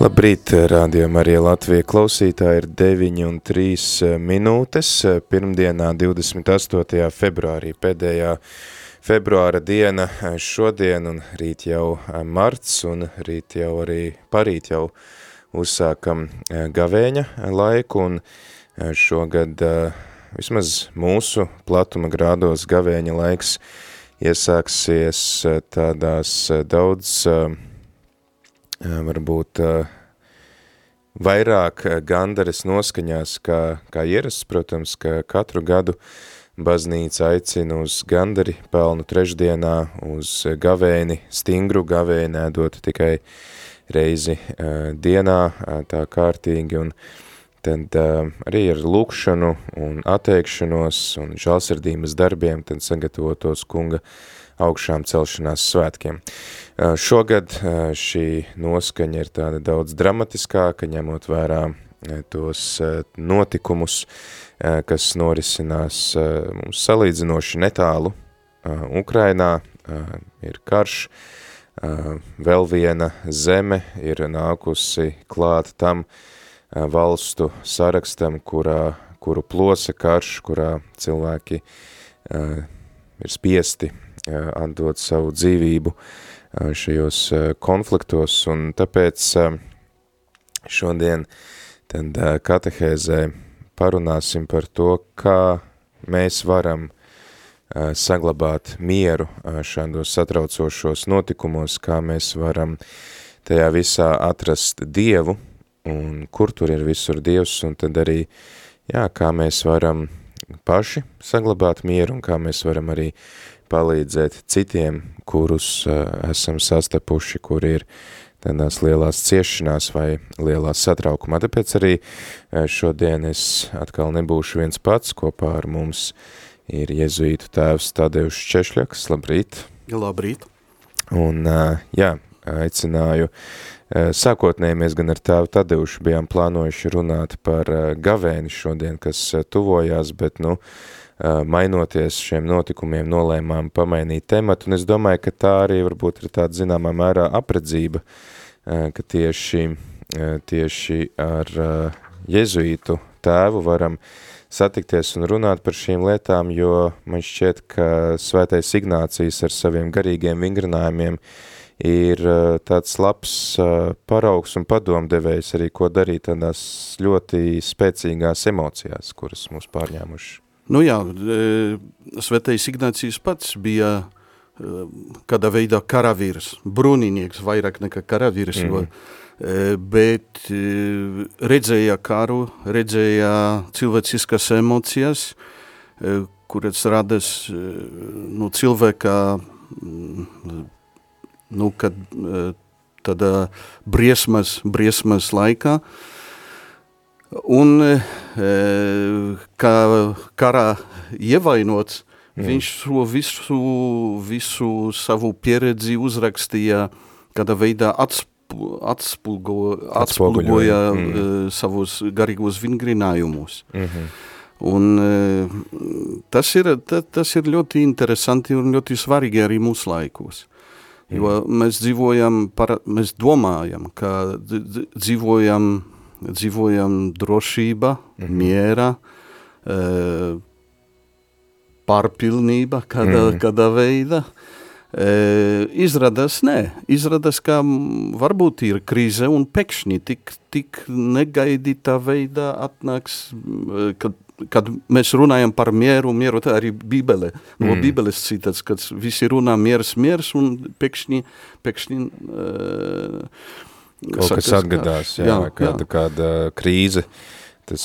Labrīt, rādījumā arī Latvija klausītāji ir 9 un 3 minūtes. Pirmdienā 28. februārī pēdējā februāra diena šodien un rīt jau marts un rīt jau arī parīt jau uzsākam gavēņa laiku un šogad vismaz mūsu platuma grādos gavēņa laiks iesāksies tādās daudz varbūt vairāk gandaras noskaņās kā, kā ierasts, protams, ka katru gadu baznīca aicina uz gandari pelnu trešdienā, uz gavēni, stingru gavēni, ēdot tikai reizi uh, dienā, uh, tā kārtīgi, un tad uh, arī ar lūkšanu un atteikšanos un žalsirdības darbiem tad sagatavotos kunga augšām celšanās svētkiem. Šogad šī noskaņa ir tāda daudz dramatiskāka, ņemot vērā tos notikumus, kas norisinās mums salīdzinoši netālu Ukrainā, ir karš, vēl viena zeme ir nākusi klāt tam valstu sarakstam, kurā, kuru plosa karš, kurā cilvēki ir spiesti atdot savu dzīvību šajos konfliktos, un tāpēc šodien tad katehēzē parunāsim par to, kā mēs varam saglabāt mieru šādos satraucošos notikumos, kā mēs varam tajā visā atrast Dievu, un kur tur ir visur Dievs, un tad arī, jā, kā mēs varam paši saglabāt mieru, un kā mēs varam arī palīdzēt citiem, kurus uh, esam sastapuši, kur ir tādās lielās ciešanās vai lielās satraukumā. Tāpēc arī uh, šodien es atkal nebūšu viens pats, kopā ar mums ir jezuītu tēvs Tadeušs Češļaks. Labrīt! Labrīt! Un uh, jā, aicināju Sākotnēji mēs gan ar tēvu Tadeušu bijām plānojuši runāt par gavēni šodien, kas tuvojās, bet, nu, uh, mainoties šiem notikumiem, nolēmām pamainīt tematu, un es domāju, ka tā arī varbūt ir tāda zināmā mērā apredzība, ka tieši, tieši ar jezuītu tēvu varam satikties un runāt par šīm lietām, jo man šķiet, ka svētais Ignācijas ar saviem garīgiem vingrinājumiem ir tāds labs paraugs un padomdevējs arī, ko darīt tādās ļoti spēcīgās emocijās, kuras mūs pārņēmuši. Nu jā, Svētais Ignācijas pats bija kādā veidā karavīrs, brūninieks vairāk nekā karavīrs, mm -hmm. bet redzēja karu, redzēja cilvēciskas emocijas, kuras radas nu, cilvēka, nu, kad tādā briesmas, briesmas laikā, Un kā karā ievainots, mm. viņš šo visu, visu savu pieredzi uzrakstīja kādā veidā atspu, atspulgo, atspulgoja mm. savus garīgos vingrinājumus. Mm -hmm. Un tas ir, tas ir ļoti interesanti un ļoti svarīgi arī mūsu laikos. Jo mm. mēs dzīvojam, par, mēs domājam, ka dzīvojam dzīvojam drošība, mm -hmm. miera, e, pārpilnība kādā, mm kādā veidā. E, izrādās, nē, izrādās, ka varbūt ir krīze un pekšņi tik, tik negaidītā veidā atnāks, e, kad, kad mēs runājam par mieru, mieru tā arī bībele, no mm. bībeles citāts, kad visi runā miers, miers un pekšņi, pekšņi uh, Kaut kas atgadās, jā, jā, kāda, jā. kāda krīze. Tas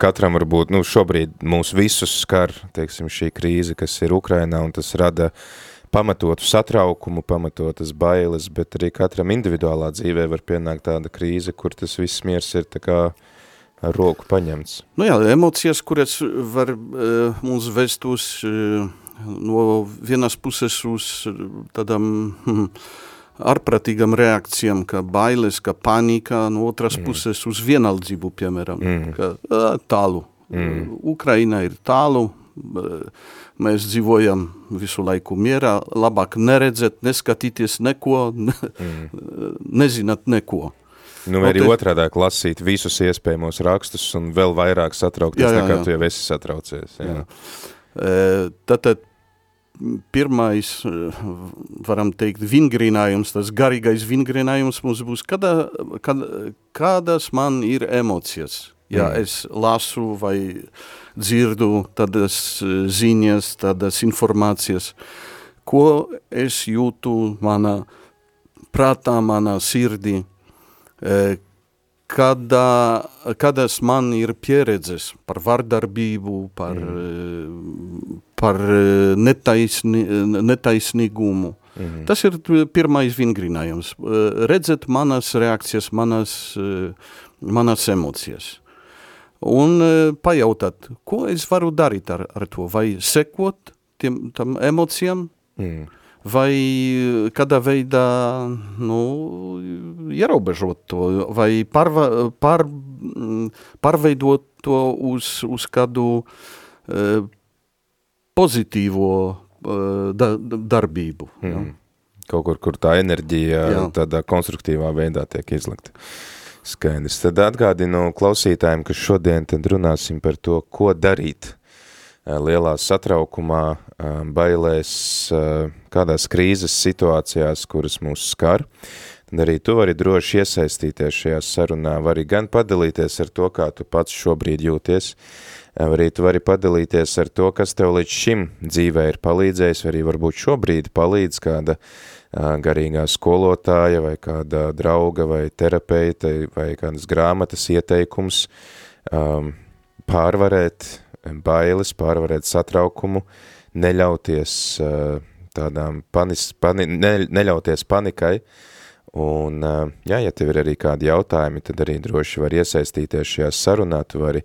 katram var būt, nu šobrīd mūs visus skar, teiksim, šī krīze, kas ir Ukrainā, un tas rada pamatotu satraukumu, pamatotas bailes, bet arī katram individuālā dzīvē var pienākt tāda krīze, kur tas viss miers ir tā kā ar roku paņemts. Nu jā, emocijas, kuras var uh, mums vest uz uh, no vienas puses uz tādām hm, ārpratīgām reakcijām, kā bailes, kā panika, no otras mm. puses uz vienaldzību, piemēram, mm. ka tālu. Mm. Ukraina ir tālu, mēs dzīvojam visu laiku mierā, labāk neredzēt, neskatīties neko, ne, mm. nezināt neko. Nu, vai arī te... otrādāk lasīt visus iespējamos rakstus un vēl vairāk satraukties, jā, jā, nekā jā. tu jau esi satraucies. Jā. Jā. Tātad pirmais, varam teikt, vingrinājums, tas garīgais vingrinājums mums būs, kada, kad, kādas man ir emocijas. Ja mm. es lasu vai dzirdu tādas ziņas, tādas informācijas, ko es jūtu manā prātā, manā sirdī, Kada, kādas man ir pieredzes par vardarbību, par, mm. Par netaisni, netaisnīgumu. Mm. Tas ir pirmais vingrinājums. Redzēt manas reakcijas, manas, manas emocijas. Un pajautāt, ko es varu darīt ar, ar to, vai sekot tiem, tam emocijām, mm vai kādā veidā nu, ierobežot to, vai pārva, pār, pārveidot to uz, uz kādu uh, pozitīvo uh, da, darbību. Mm. Ja? Kaut kur, kur tā enerģija Jā. tādā konstruktīvā veidā tiek izlikta. Skaidrs. Tad atgādinu klausītājiem, ka šodien tad runāsim par to, ko darīt lielā satraukumā, bailēs, kādās krīzes situācijās, kuras mūs skar. Tad arī tu vari droši iesaistīties šajā sarunā, vari gan padalīties ar to, kā tu pats šobrīd jūties, arī tu vari padalīties ar to, kas tev līdz šim dzīvē ir palīdzējis, arī varbūt šobrīd palīdz kāda garīgā skolotāja vai kāda drauga vai terapeita vai kādas grāmatas ieteikums um, pārvarēt bailes, pārvarēt satraukumu, neļauties uh, tādām panis, pani, ne, neļauties panikai, un, jā, ja tev ir arī kādi jautājumi, tad arī droši var iesaistīties šajā sarunā, tu vari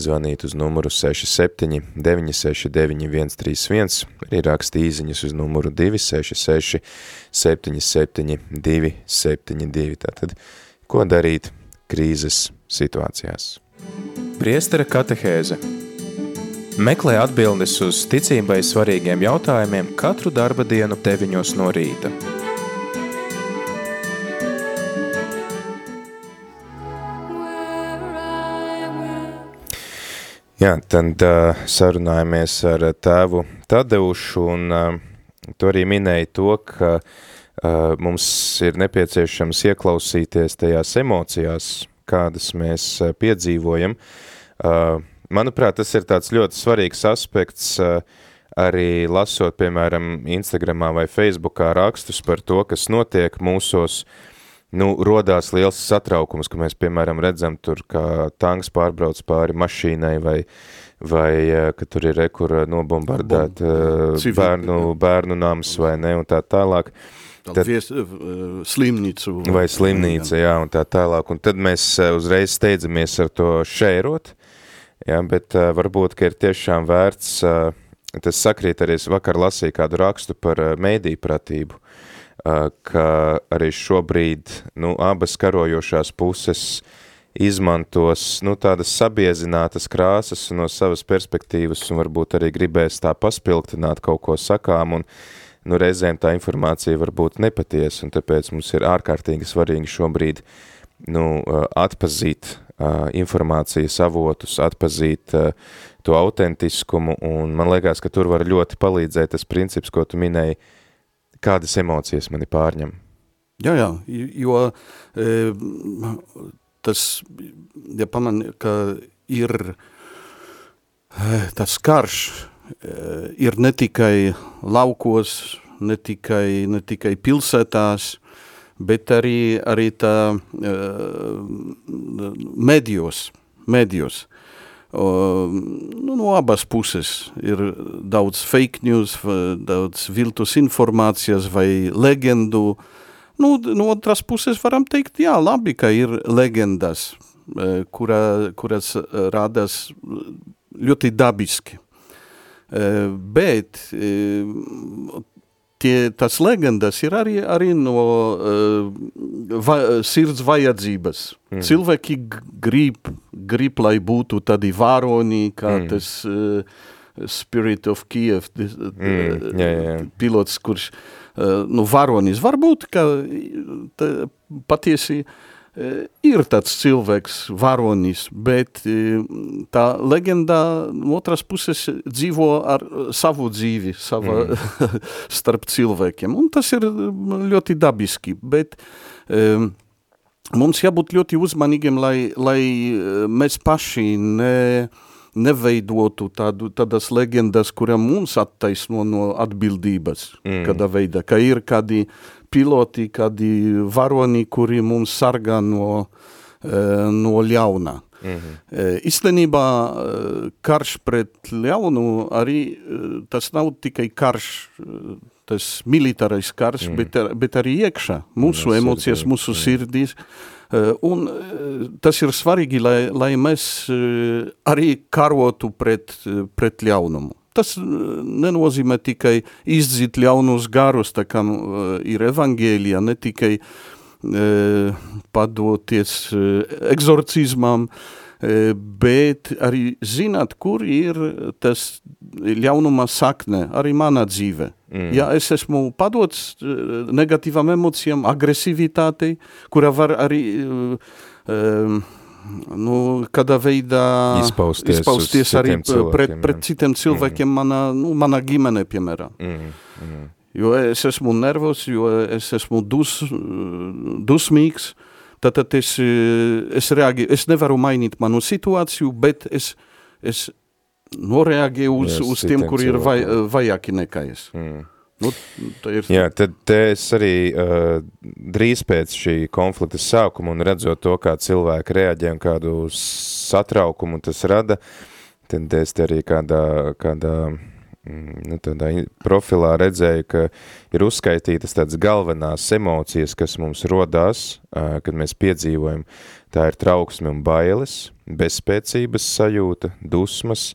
zvanīt uz numuru 67 969 131, arī raksti īziņas uz numuru 266 77 272, tātad, ko darīt krīzes situācijās? Priestara katehēze Meklē atbildes uz ticībai svarīgiem jautājumiem katru darba dienu 9 no rīta. Jā, tad uh, sarunājamies ar tēvu Tadeušu un uh, tu arī minēji to, ka uh, mums ir nepieciešams ieklausīties tajās emocijās, kādas mēs uh, piedzīvojam. Uh, Manuprāt, tas ir tāds ļoti svarīgs aspekts, eh, arī lasot, piemēram, Instagramā vai Facebookā rakstus par to, kas notiek mūsos, nu, rodās liels satraukums, ka mēs, piemēram, redzam tur, kā tanks pārbrauc pāri mašīnai vai, vai eh, ka tur ir rekur nobombardēt uh, bērnu, bērnu nams vai ne, un tā tālāk. Tad, vies, slimnīcu. Vai slimnīca, jā, un tā tālāk. Un tad mēs uzreiz steidzamies ar to šērot, Ja, bet varbūt, ka ir tiešām vērts, tas sakrīt arī, es vakar lasīju kādu rakstu par uh, mēdī pratību, ka arī šobrīd, nu, abas karojošās puses izmantos, nu, tādas sabiezinātas krāsas no savas perspektīvas un varbūt arī gribēs tā paspilgtināt kaut ko sakām un, nu, reizēm tā informācija var būt nepatiesa un tāpēc mums ir ārkārtīgi svarīgi šobrīd, nu, atpazīt informācijas avotus, atpazīt to autentiskumu, un man liekas, ka tur var ļoti palīdzēt tas princips, ko tu minēji, kādas emocijas mani pārņem. Jā, jā, jo e, tas, ja paman, ka ir tas karš, e, ir ne tikai laukos, ne tikai, ne tikai pilsētās, bet arī, arī tā uh, medijos, medijos. Nu, no abas puses ir daudz fake news, daudz viltus informācijas vai legendu. Nu, no otras puses varam teikt, jā, labi, ka ir legendas, kura, kuras rādās ļoti dabiski. Bet tie, tas legendas ir arī, arī no uh, va, sirds vajadzības. Mm. Cilvēki grib, grib, lai būtu tādi vāroni, kā mm. tas uh, Spirit of Kiev, this, mm. jā, jā, jā. pilots, kurš, uh, nu, varonis, varbūt, ka tā, patiesi uh, ir tāds cilvēks, varonis, bet tā legendā no otras puses dzīvo ar savu dzīvi sava, mm. starp cilvēkiem. Un tas ir ļoti dabiski, bet um, mums jābūt ļoti uzmanīgiem, lai, lai mēs paši ne, neveidotu tādu, tādas legendas, kuram mums attaisno no atbildības, mm. kādā veidā, ka ir kādi piloti, kādi varoni, kuri mums sargā no, no ļauna. Mm -hmm. Īstenībā karš pret ļaunu arī tas nav tikai karš, tas militārais karš, mm. bet, bet arī iekšā, mūsu no, emocijas, sirdī. mūsu sirdīs. Un tas ir svarīgi, lai, lai mēs arī karotu pret, pret ļaunumu. Tas eh, nenozīmē tikai izdzīt ļaunus garus, tā kā uh, ir evangēlijā, ne tikai uh, padoties eksorcizmam, uh, bet arī zināt, kur ir tas ļaunuma sakne, arī manā dzīve. Mm. Ja es esmu padots negatīvam emocijām, agresivitātei, kura var arī uh, nu, kādā veidā izpausties, izpausties arī pret, pret citiem cilvēkiem mm. manā, nu, manā ģimenē, piemēram. Mm. Mm. Jo es esmu nervos, jo es esmu dus, dusmīgs, tad, tad es, es, reagi, es nevaru mainīt manu situāciju, bet es, es noreaģēju uz, yes, uz tiem, kuri ir vaj, vajāki nekā es. Mm. Nu, ir... Jā, tad es arī uh, drīz pēc šī konflikta sākuma un redzot to, kā cilvēki reaģē un kādu satraukumu tas rada, tad es arī kādā, kādā mm, nu, tādā profilā redzēju, ka ir uzskaitītas tādas galvenās emocijas, kas mums rodās, uh, kad mēs piedzīvojam. Tā ir trauksme un bailes, bezspēcības sajūta, dusmas,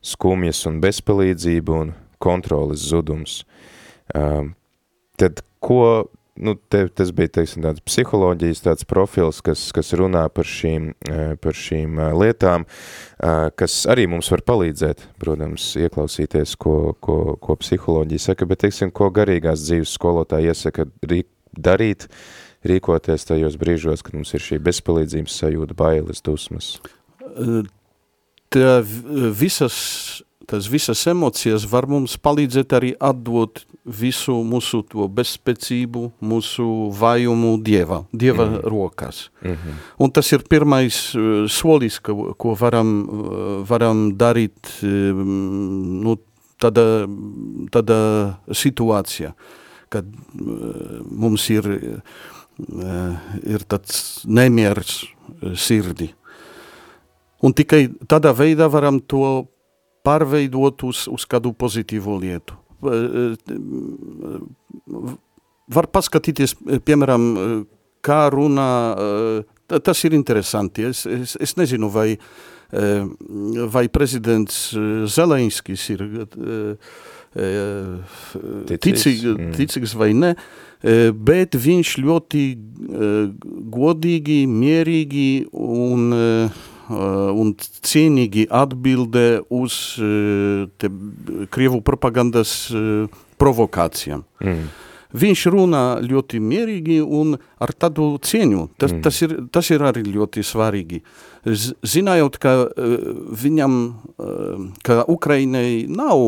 skumjas un bezpalīdzība un kontroles zudums. Um, tad ko, nu, te, tas bija, teiksim, tāds psiholoģijas tāds profils, kas, kas runā par šīm, uh, par šīm uh, lietām, uh, kas arī mums var palīdzēt, protams, ieklausīties, ko, ko, ko psiholoģija saka, bet, teiksim, ko garīgās dzīves skolotāji iesaka rīk, darīt, rīkoties tajos brīžos, kad mums ir šī bezpalīdzības sajūta, bailes, dusmas? Tā visas tas visas emocijas var mums palīdzēt arī atdot visu mūsu to bezspēcību, mūsu vajumu Dieva, Dieva mm. rokās. Mm -hmm. Un tas ir pirmais uh, solis, ko, ko varam, uh, varam darīt uh, nu, tādā, tādā situācijā, kad uh, mums ir, uh, ir tāds nemieris uh, sirdi. Un tikai tādā veidā varam to pārveidot uz, uz kādu pozitīvu lietu. Var paskatīties, piemēram, kā runā, tas ir interesanti. Es, es, es nezinu, vai, vai prezidents Zelenskis ir ticīgs, mm. ticīgs vai ne, bet viņš ļoti godīgi, mierīgi un un cienīgi atbildē uz uh, te, Krievu propagandas uh, provokācijām. Mm. Viņš runā ļoti mierīgi un ar tādu cieņu. Tas, mm. tas, ir, tas ir arī ļoti svarīgi. Zinājot, ka viņam, ka Ukrainai nav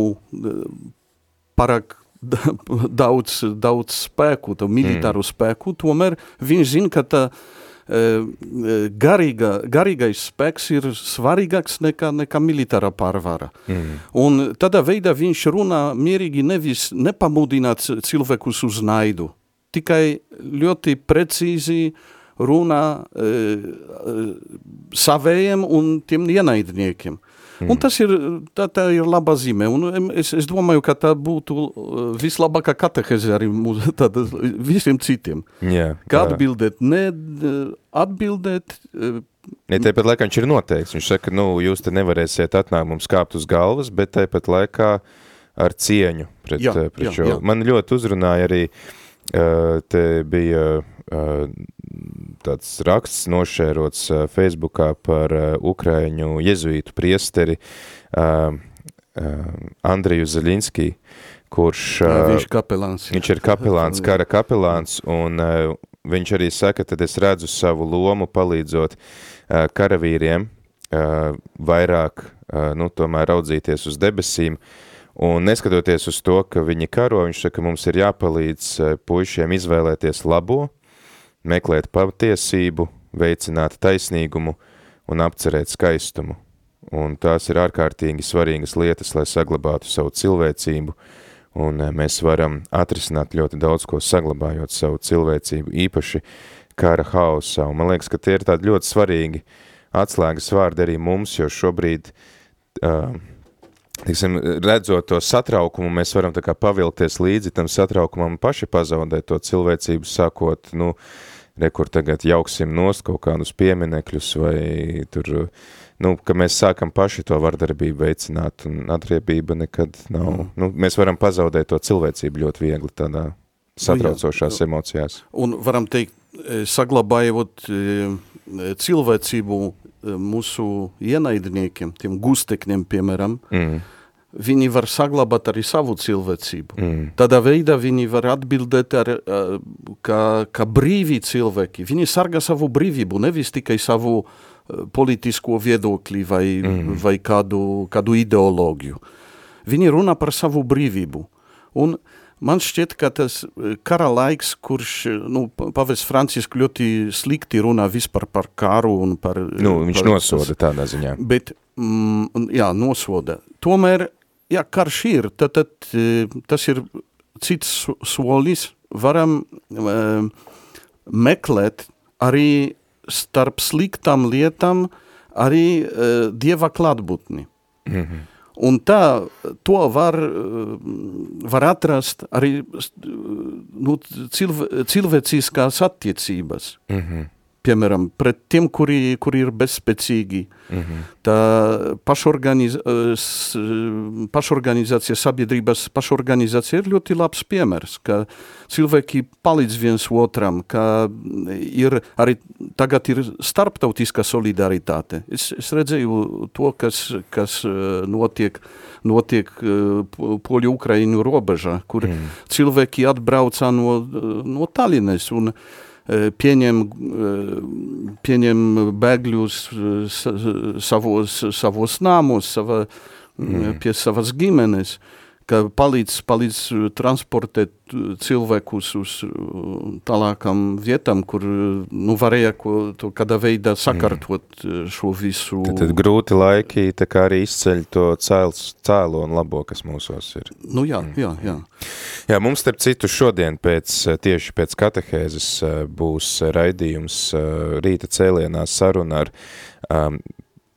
parāk daudz, daudz spēku, militāru mm. spēku, tomēr viņš zina, ka tā garīga, garīgais spēks ir svarīgāks nekā, nekā militārā pārvara. Mm. Un tādā veidā viņš runā mierīgi nevis nepamudināt cilvēkus uz naidu, tikai ļoti precīzi runā uh, savējiem un tiem ienaidniekiem. Mm. Un tas ir, tā, tā ir laba zīme, un es, es domāju, ka tā būtu vislabākā kateheze arī mūs, tāda, visiem citiem. Jā, Kā atbildēt, ne atbildēt, Ja tāpat laikā viņš ir noteikts. Viņš saka, nu, jūs te nevarēsiet atnākt mums kāpt uz galvas, bet tāpat laikā ar cieņu pret, Jā, eh, pret jā, šo. jā. Man ļoti uzrunāja arī, uh, te bija uh, tāds raksts nošērots uh, Facebookā par uh, Ukraiņu jezuītu priesteri uh, uh, Andriju Zaļinskī, kurš... uh, Uh, viņš kapelāns. Viņš ir kapelāns, kara kapelāns, un uh, viņš arī saka, tad es redzu savu lomu palīdzot uh, karavīriem uh, vairāk, uh, nu, tomēr raudzīties uz debesīm, un neskatoties uz to, ka viņi karo, viņš saka, mums ir jāpalīdz uh, puišiem izvēlēties labo, meklēt patiesību, veicināt taisnīgumu un apcerēt skaistumu. Un tās ir ārkārtīgi svarīgas lietas, lai saglabātu savu cilvēcību, un eh, mēs varam atrisināt ļoti daudz ko saglabājot savu cilvēcību, īpaši kara hausā. Un man liekas, ka tie ir tādi ļoti svarīgi atslēgas vārdi arī mums, jo šobrīd, uh, tiksim, redzot to satraukumu, mēs varam pavilties līdzi tam satraukumam paši pazaudēt to cilvēcību, sākot, nu, re, kur tagad jauksim nost kaut kādus pieminekļus vai tur, nu, ka mēs sākam paši to vardarbību veicināt un atriebība nekad nav, mm. nu, mēs varam pazaudēt to cilvēcību ļoti viegli tādā satraucošās jā. emocijās. Un varam teikt, eh, saglabājot eh, cilvēcību eh, mūsu ienaidniekiem, tiem gustekņiem, piemēram, Mm. Viņi var saglabāt arī savu cilvēcību. Mm. Tādā veidā viņi var atbildēt ar, eh, kā, kā brīvi cilvēki. Viņi sargā savu brīvību, nevis tikai savu eh, politisko viedokli vai, mm. vai kādu, kādu ideoloģiju. Viņi runā par savu brīvību. Un man šķiet, ka tas eh, kara laiks, kurš, nu, pavis Francisku ļoti slikti runā vispār par karu un par... Nu, viņš par, nosoda tādā ziņā. Bet, mm, jā, nosoda. Tomēr, ja karš ir, tad, tad tas ir cits so- solis. Varam um, meklēt arī starp sliktām lietām arī uh, Dieva klātbūtni. Mm -hmm. Un tā, to var, var atrast arī nu, cilvēciskās attiecības. Mm -hmm. Piemēram, pret tiem, kuri, kuri ir bezspēcīgi. Mm -hmm. Tā pašorganiz, eh, s- pašorganizācija, sabiedrības pašorganizācija ir ļoti labs piemērs, ka cilvēki palīdz viens otram, ka ir arī tagad ir starptautiskā solidaritāte. Es, es redzēju to, kas, kas eh, notiek, notiek eh, po- Poļu-Ukraiņu robežā, kur mm. cilvēki atbrauca no, no Tallinas un eh, pieņem, eh, pieņem bēgļus eh, sa- savos, savos namos, sava, mm. pie savas ģimenes, ka palīdz, palīdz eh, transportēt eh, cilvēkus uz eh, tālākām vietām, kur nu, varēja ko, to kādā veidā sakārtot mm. šo visu. Tad, tad grūti laiki tā kā arī izceļ to cēls, cēlo un labo, kas mūsos ir. Nu jā, jā, jā. Jā, mums starp citu šodien pēc, tieši pēc katehēzes eh, būs raidījums rīta cēlienā saruna ar um,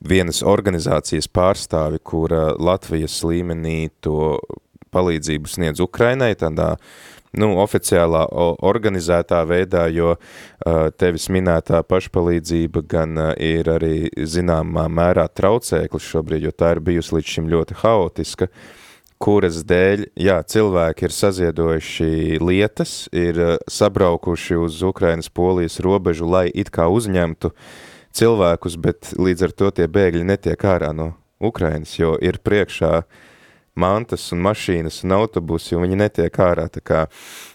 vienas organizācijas pārstāvi, kura Latvijas līmenī to palīdzību sniedz Ukrainai, tādā nu, oficiālā organizētā veidā, jo uh, tevis minētā pašpalīdzība gan uh, ir arī zināmā mērā traucēklis šobrīd, jo tā ir bijusi līdz šim ļoti haotiska, kuras dēļ, jā, cilvēki ir saziedojuši lietas, ir uh, sabraukuši uz Ukrainas polijas robežu, lai it kā uzņemtu cilvēkus, bet līdz ar to tie bēgļi netiek ārā no Ukrainas, jo ir priekšā mantas un mašīnas un autobusi, un viņi netiek ārā. Tā kā,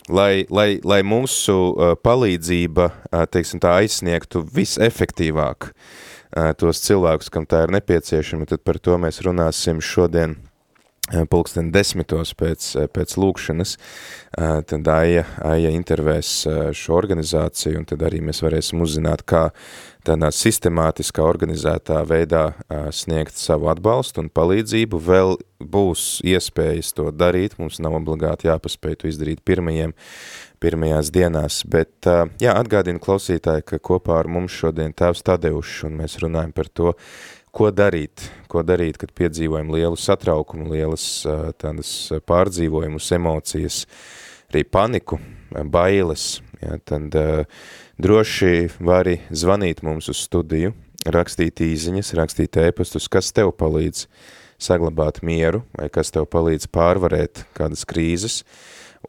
lai, lai, lai mūsu uh, palīdzība, uh, teiksim tā, aizsniegtu visefektīvāk uh, tos cilvēkus, kam tā ir nepieciešama, tad par to mēs runāsim šodien pulksten desmitos pēc, pēc lūkšanas, tad Aija, Aija intervēs šo organizāciju, un tad arī mēs varēsim uzzināt, kā tādā sistemātiskā, organizētā veidā sniegt savu atbalstu un palīdzību. Vēl būs iespējas to darīt, mums nav obligāti jāpaspēj to izdarīt pirmajiem, pirmajās dienās, bet jā, atgādinu klausītāji, ka kopā ar mums šodien tēvs Tadeušs, un mēs runājam par to, ko darīt, ko darīt, kad piedzīvojam lielu satraukumu, lielas tādas pārdzīvojumus, emocijas, arī paniku, bailes, ja, tad uh, droši vari zvanīt mums uz studiju, rakstīt īziņas, rakstīt ēpastus, kas tev palīdz saglabāt mieru, vai kas tev palīdz pārvarēt kādas krīzes,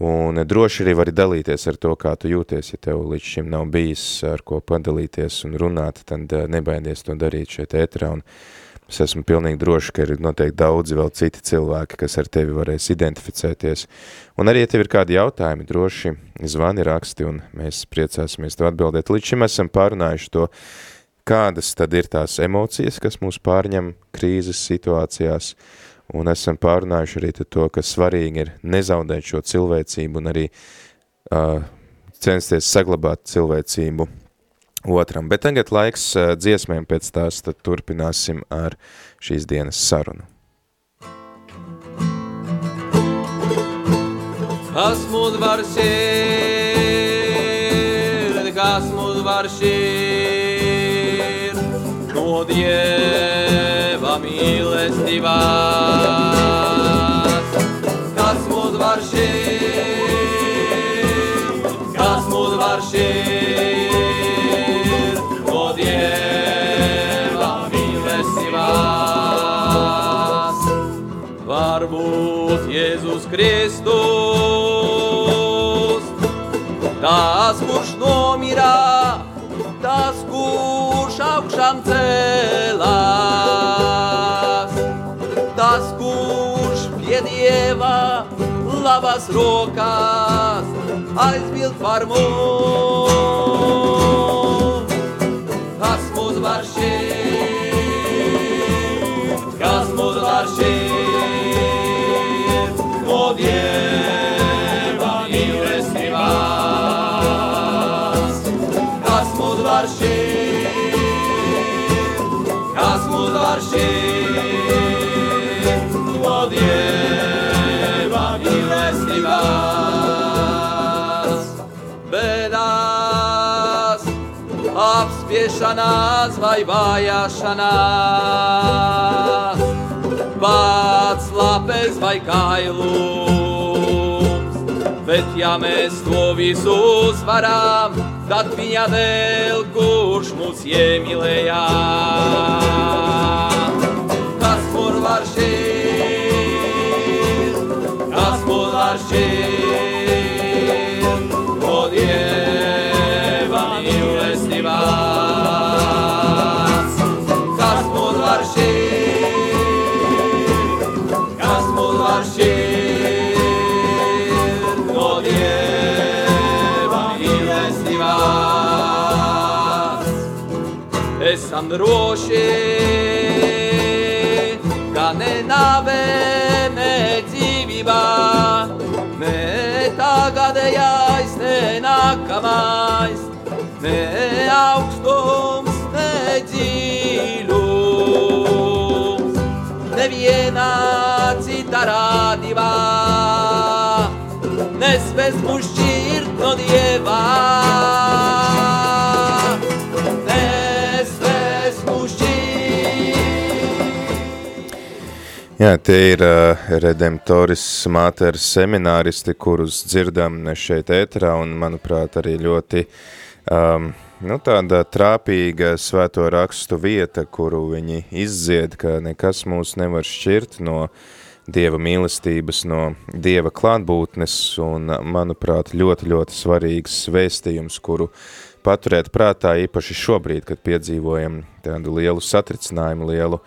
un droši arī vari dalīties ar to, kā tu jūties, ja tev līdz šim nav bijis ar ko padalīties un runāt, tad nebaidies to darīt šeit ētrā, un Es esmu pilnīgi droši, ka ir noteikti daudzi vēl citi cilvēki, kas ar tevi varēs identificēties. Un arī, ja tev ir kādi jautājumi, droši zvani raksti un mēs priecāsimies to atbildēt. Līdz šim esam pārunājuši to, kādas tad ir tās emocijas, kas mūs pārņem krīzes situācijās, un esam pārunājuši arī to, ka svarīgi ir nezaudēt šo cilvēcību un arī uh, censties saglabāt cilvēcību otram. Bet tagad laiks uh, dziesmēm pēc tās, tad turpināsim ar šīs dienas sarunu. Kas mūs var šķirt, kas mūs var šķirt, no Dieva mīlestībās. Kas mūs var šķirt, no Dieva mīlestībās. Varbūt Jēzus Kristus, tas, kurš nomirā, tas, kurš augšām celās, tas, kurš pie Dieva labas rokas איז ביסט פאר apspiešanās vai vajāšanās, pats lapes vai kailums. Bet ja mēs to visu uzvaram, tad viņa dēļ, kurš mūs iemīlēja. Kas mūs var šķirt, kas Dieva Esam droši, ka ne nāve, ne dzīvībā, ne tagadējais, ne nākamais, ne augstums, ne dziļums, nevienā cita rādībā, nespēs mūs šķirt no Dieva. Jā, tie ir uh, Redemptoris Mater semināristi, kurus dzirdam šeit ēterā, un, manuprāt, arī ļoti um, nu, tāda trāpīga svēto rakstu vieta, kuru viņi izdzied, ka nekas mūs nevar šķirt no Dieva mīlestības, no Dieva klātbūtnes, un, manuprāt, ļoti, ļoti svarīgs vēstījums, kuru paturēt prātā īpaši šobrīd, kad piedzīvojam tādu lielu satricinājumu, lielu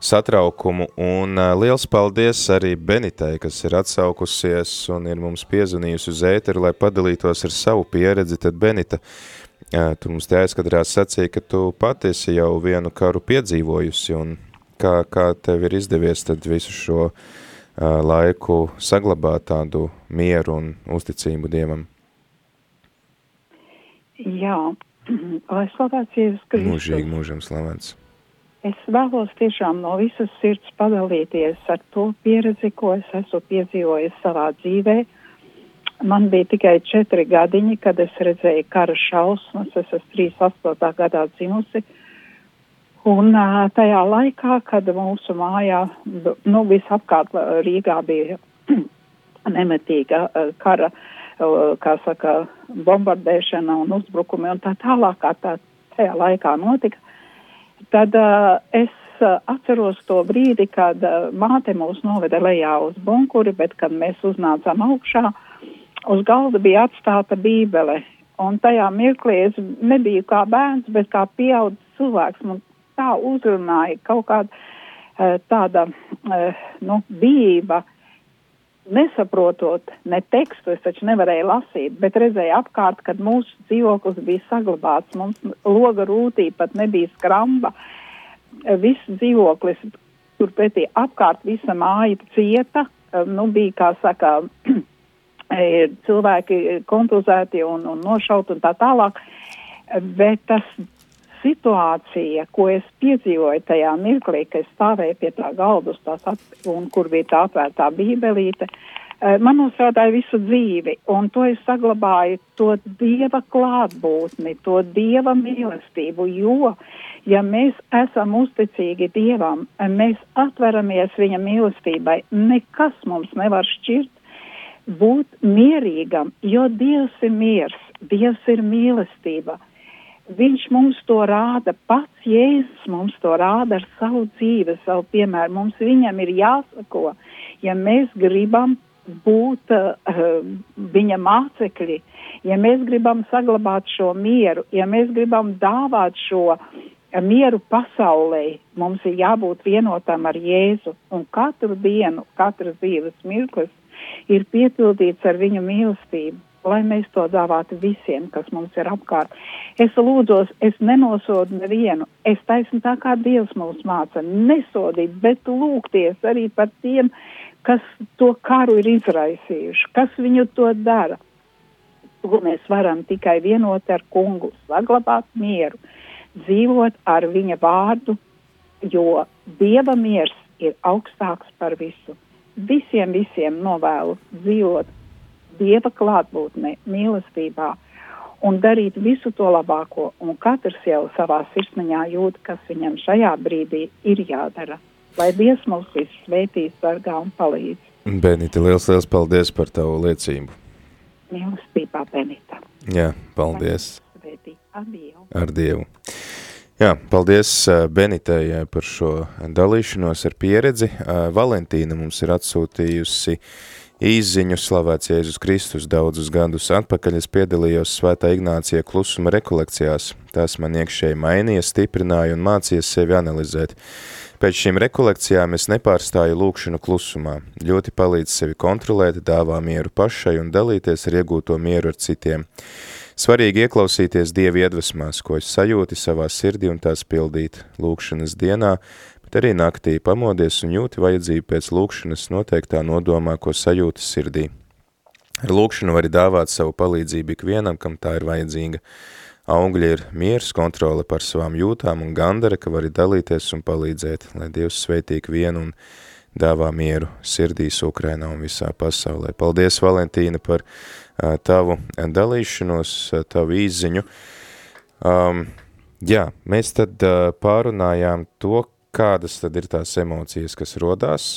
satraukumu, un liels paldies arī Benitai, kas ir atsaukusies un ir mums piezvanījusi uz ēteru, lai padalītos ar savu pieredzi, tad Benita, tu mums te aizkadrās sacīja, ka tu pati esi jau vienu karu piedzīvojusi, un kā, kā tev ir izdevies tad visu šo laiku saglabāt tādu mieru un uzticību Dievam? Jā, lai slavēts Jēzus Kristus. Mūžīgi mūžam slavēts. Es vēlos tiešām no visas sirds padalīties ar to pieredzi, ko es esmu piedzīvojis savā dzīvē. Man bija tikai četri gadiņi, kad es redzēju kara šausmas. Es esmu 38. gadā dzimusi. Un tajā laikā, kad mūsu mājā, nu, visapkārt Rīgā bija nemetīga kara, kā saka, bombardēšana un uzbrukumi un tā tālāk, kā tā tajā laikā notika, tad uh, es uh, atceros to brīdi, kad uh, māte mūs noveda lejā uz bunkuri, bet kad mēs uznācām augšā, uz galda bija atstāta bībele. Un tajā mirklī es nebiju kā bērns, bet kā pieaudzis cilvēks. Man tā uzrunāja kaut kāda uh, tāda uh, nu, bība, nesaprotot ne tekstu, es taču nevarēju lasīt, bet redzēju apkārt, kad mūsu dzīvoklis bija saglabāts, mums loga rūtī pat nebija skramba, viss dzīvoklis turpretī apkārt visa māja cieta, nu bija, kā saka, cilvēki kontuzēti un, un nošauti un tā tālāk, bet tas situācija, ko es piedzīvoju tajā mirklī, kad es stāvēju pie tā galda un kur bija tā atvērtā bībelīte, man uzstrādāja visu dzīvi, un to es saglabāju, to dieva klātbūtni, to dieva mīlestību, jo, ja mēs esam uzticīgi dievam, mēs atveramies viņa mīlestībai, nekas mums nevar šķirt būt mierīgam, jo dievs ir miers, dievs ir mīlestība. Viņš mums to rāda, pats Jēzus mums to rāda ar savu dzīvi, savu piemēru. Mums viņam ir jāsako, ja mēs gribam būt uh, viņa mācekļi, ja mēs gribam saglabāt šo mieru, ja mēs gribam dāvāt šo mieru pasaulē, mums ir jābūt vienotam ar Jēzu. Un katru dienu, katras dzīves mirklis ir piepildīts ar viņu mīlestību lai mēs to dāvātu visiem, kas mums ir apkārt. Es lūdzos, es nenosodu nevienu, es taisnu tā kā Dievs mūs māca, nesodīt, bet lūgties arī par tiem, kas to karu ir izraisījuši, kas viņu to dara. To mēs varam tikai vienot ar kungu, saglabāt mieru, dzīvot ar viņa vārdu, jo Dieva miers ir augstāks par visu. Visiem, visiem novēlu dzīvot Dieva klātbūtnē, mīlestībā un darīt visu to labāko, un katrs jau savā sirsniņā jūt, kas viņam šajā brīdī ir jādara. Lai Dievs mūs visus svētīs, sargā un palīdz. Benita, liels, liels paldies par tavu liecību. Mīlestībā, Benita. Jā, paldies. Svētī, ar Dievu. Ar Dievu. Jā, paldies Benitai par šo dalīšanos ar pieredzi. Valentīna mums ir atsūtījusi uh, Īziņu slavēts Jēzus Kristus daudzus gadus atpakaļ es piedalījos Svētā Ignācija klusuma rekolekcijās. Tās man iekšēji mainīja, stiprināja un mācīja sevi analizēt. Pēc šīm rekolekcijām es nepārstāju lūkšanu klusumā. Ļoti palīdz sevi kontrolēt, dāvā mieru pašai un dalīties ar iegūto mieru ar citiem. Svarīgi ieklausīties Dievi iedvesmās, ko es sajūti savā sirdī un tās pildīt. Lūkšanas dienā bet arī naktī pamodies un jūti vajadzību pēc lūkšanas noteiktā nodomā, ko sajūti sirdī. Ar lūkšanu var dāvāt savu palīdzību ikvienam, kam tā ir vajadzīga. Augļi ir miers, kontrole par savām jūtām un gandara, ka vari dalīties un palīdzēt, lai Dievs sveitīk vienu un dāvā mieru sirdīs Ukrainā un visā pasaulē. Paldies, Valentīna, par uh, tavu dalīšanos, uh, tavu īziņu. Um, jā, mēs tad uh, pārunājām to, kādas tad ir tās emocijas, kas rodās,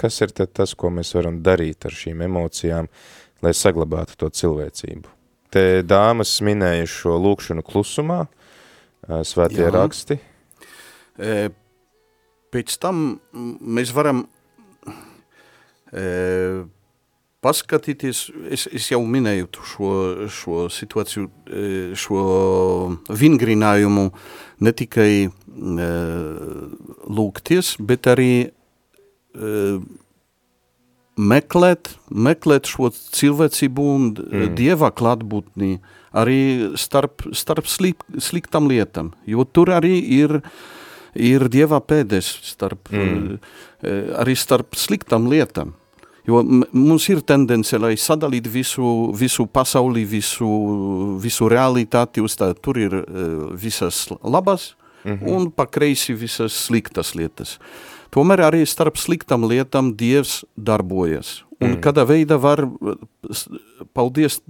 kas ir tad tas, ko mēs varam darīt ar šīm emocijām, lai saglabātu to cilvēcību. Te dāmas minēja šo lūkšanu klusumā, svētie Jā. raksti. E, pēc tam mēs varam e, paskatīties, es, es jau minēju šo, šo situāciju, šo vingrinājumu ne tikai lūgties, bet arī meklēt, meklēt šo cilvēcību un mm. dieva klātbūtni arī starp, starp slik, sliktam lietam, jo tur arī ir ir dieva pēdes starp, mm. arī starp sliktām lietām. Jo mums ir tendence, lai sadalītu visu, visu pasauli, visu, visu realitāti, uz tā, tur ir visas labas mm -hmm. un pa kreisi visas sliktas lietas. Tomēr arī starp sliktām lietām Dievs darbojas. Un mm. kādā veidā var, paldies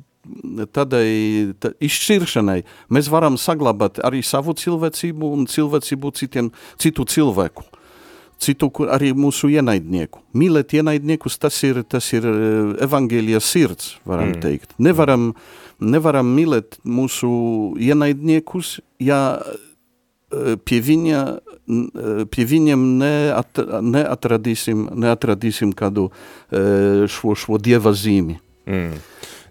tādai tā, izšķiršanai, mēs varam saglabāt arī savu cilvēcību un cilvēcību citiem, citu cilvēku citu arī mūsu ienaidnieku. Mīlēt ienaidniekus, tas ir, tas ir eh, evaņģēlijas sirds, varam mm. teikt. Nevaram, nevaram mīlēt mūsu ienaidniekus, ja pie, viņa, pie viņiem neat, neatradīsim, neatradīsim kādu šo, šo dieva zīmi. Mm.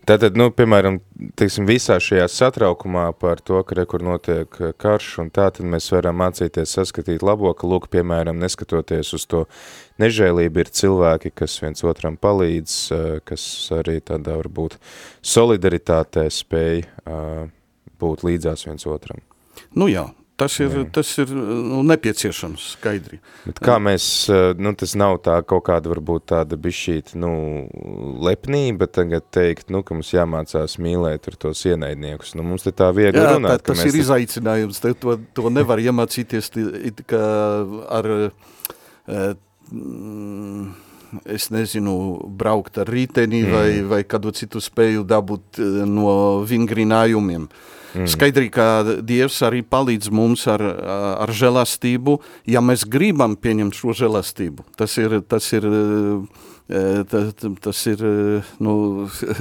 Tātad, nu, piemēram, teiksim, visā šajā satraukumā par to, ka rekur notiek eh, karš, un tā tad mēs varam mācīties saskatīt labo, ka, lūk, piemēram, neskatoties uz to nežēlību, ir cilvēki, kas viens otram palīdz, eh, kas arī tādā varbūt solidaritātē spēj eh, būt līdzās viens otram. Nu jā, Tas ir, Jā. tas ir nu, nepieciešams, skaidri. Bet kā mēs, eh, nu, tas nav tā kaut kāda, varbūt tāda bišķīta, nu, lepnība tagad teikt, nu, ka mums jāmācās mīlēt ar tos ienaidniekus. Nu, mums te tā viegli Jā, runāt. Tā, tas ir te... izaicinājums, te, to, to nevar iemācīties kā ar, uh, es nezinu, braukt ar rīteni mm. vai, vai kādu citu spēju dabūt eh, no vingrinājumiem. Uh, Mm. Skaidri, ka Dievs arī palīdz mums ar, ar žēlastību, ja mēs gribam pieņemt šo žēlastību. Tas ir, tas ir, tas, tas ir nu,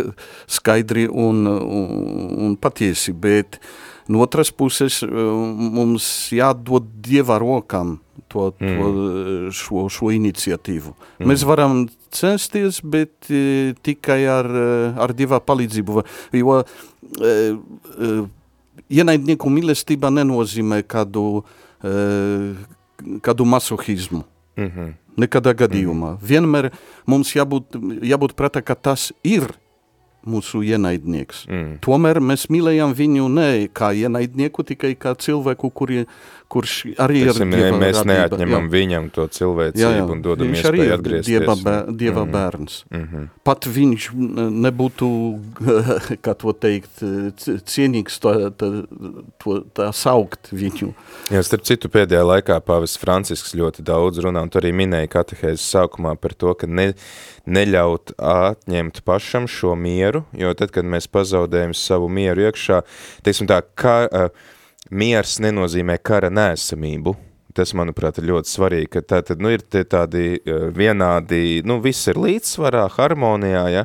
skaidri un, un, un patiesi, bet no otras puses mums jādod Dieva rokām to, mm. to, šo, šo iniciatīvu. Mm. Mēs varam censties, bet e, tikai ar, ar Dieva palīdzību, jo e, e, ienaidnieku mīlestība nenozīmē kādu, kādu masohismu. Mm -hmm. Nekadā gadījumā. Mm -hmm. Vienmēr mums jābūt, jābūt prātā, ka tas ir mūsu ienaidnieks. Mm. Tomēr mēs mīlējam viņu ne kā ienaidnieku, tikai kā cilvēku, kuri, kurš arī ir dieva Mēs radība. neatņemam jā. viņam to cilvēcību jā, jā. un dodam viņš iespēju atgriezties. Dieva, bē, dieva mm. bērns. Mm -hmm. Pat viņš nebūtu, kā to teikt, cienīgs to, to, to, tā saukt viņu. Jā, starp citu pēdējā laikā pāvis Francisks ļoti daudz runā, un tu arī minēji katehēzes sākumā par to, ka ne, neļaut atņemt pašam šo mieru, jo tad, kad mēs pazaudējam savu mieru iekšā, teiksim tā, ka uh, miers nenozīmē kara nēsamību, tas, manuprāt, ir ļoti svarīgi, ka tā tad, nu, ir tādi uh, vienādi, nu, viss ir līdzsvarā, harmonijā, ja,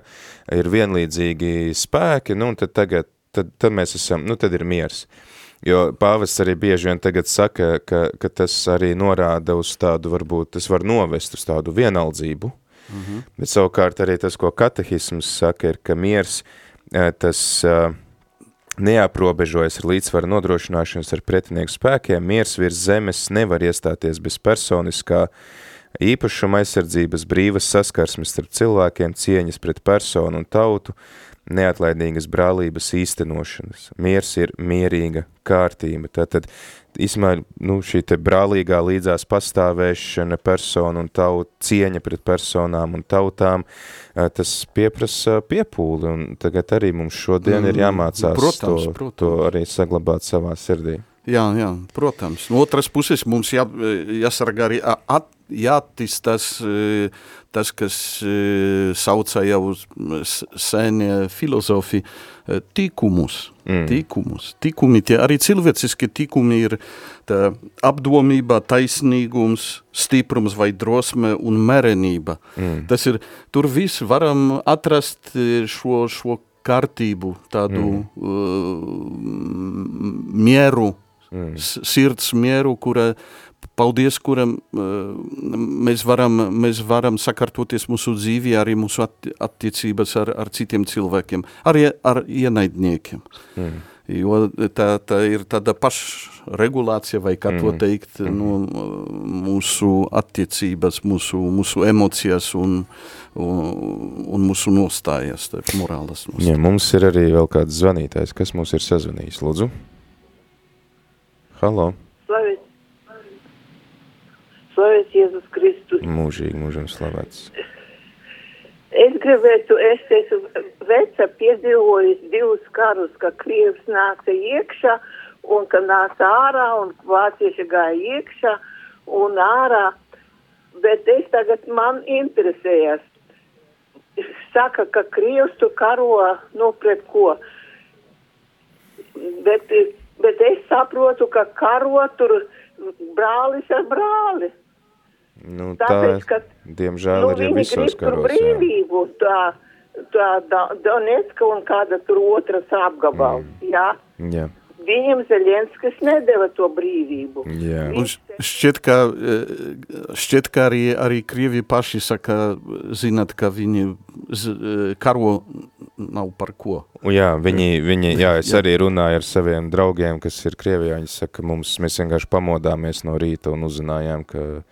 ir vienlīdzīgi spēki, nu, un tad tagad, tad, tad mēs esam, nu, tad ir miers. Jo pāvests arī bieži vien tagad saka, ka, ka tas arī norāda uz tādu, varbūt tas var novest uz tādu vienaldzību, Mm -hmm. Bet savukārt arī tas, ko katehisms saka, ir, ka miers eh, tas uh, neaprobežojas ar līdzsvaru nodrošināšanas ar pretinieku spēkiem, miers virs zemes nevar iestāties bez personiskā īpašuma aizsardzības, brīvas saskarsmes starp cilvēkiem, cieņas pret personu un tautu, neatlaidīgas brālības īstenošanas. Miers ir mierīga kārtība. Tātad īsmā nu, šī brālīgā līdzās pastāvēšana personu un tautu cieņa pret personām un tautām, tas pieprasa piepūli, un tagad arī mums šodien ir mm, jāmācās protams, to, protams. to arī saglabāt savā sirdī. Jā, jā, protams. No otras puses mums jā, jāsargā arī at, jāattīst tas, kas sauca jau senie filozofi, tikumus. Mm. Tikumus. Tikumi, tie arī cilvēciski tikumi ir tā apdomība, taisnīgums, stiprums vai drosme un merenība. Mm. Tas ir, tur viss varam atrast šo, šo kārtību, tādu mm. uh, mieru, mm. sirds mieru, kura paldies, kuram uh, mēs, varam, mēs varam sakārtoties mūsu dzīvī, arī mūsu attiecības ar, ar citiem cilvēkiem, arī ar ienaidniekiem. Mm. Jo tā, tā ir tāda pašregulācija, vai kā mm. to teikt, mm. nu, mūsu attiecības, mūsu, mūsu emocijas un, un, un mūsu nostājas, tā morālas nostājas. Ja, mums ir arī vēl kāds zvanītājs, kas mums ir sazvanījis, lūdzu? Halo? Slavīt. Slavēts Jēzus Kristus. Mūžīgi, mūžam slavēts. Es gribētu, es esmu veca piedzīvojis divus karus, ka Krievs nāca iekšā un ka nāca ārā un vācieši gāja iekšā un ārā. Bet es tagad man interesējas. Saka, ka Krievs tu karo, nu pret ko. Bet, bet es saprotu, ka karo tur brālis ar brāli. Nu, Tāpēc, ka, tā, diemžēl, nu, arī viņi visos karos. Brīvību, tā, tā da, Donetska un kāda tur otras apgabals, mm. jā. Jā, Viņam Zeļenskis nedeva to brīvību. jā. Un š- šķiet, ka, eh, šķiet, ka arī, arī Krievi paši saka, zinat, ka viņi z, eh, karo nav par ko. Jā, viņi, viņi, jā, es Jā. arī runāju ar saviem draugiem, kas ir Krievijā, viņi saka, mums, mēs vienkārši pamodāmies no rīta un uzzinājām, ka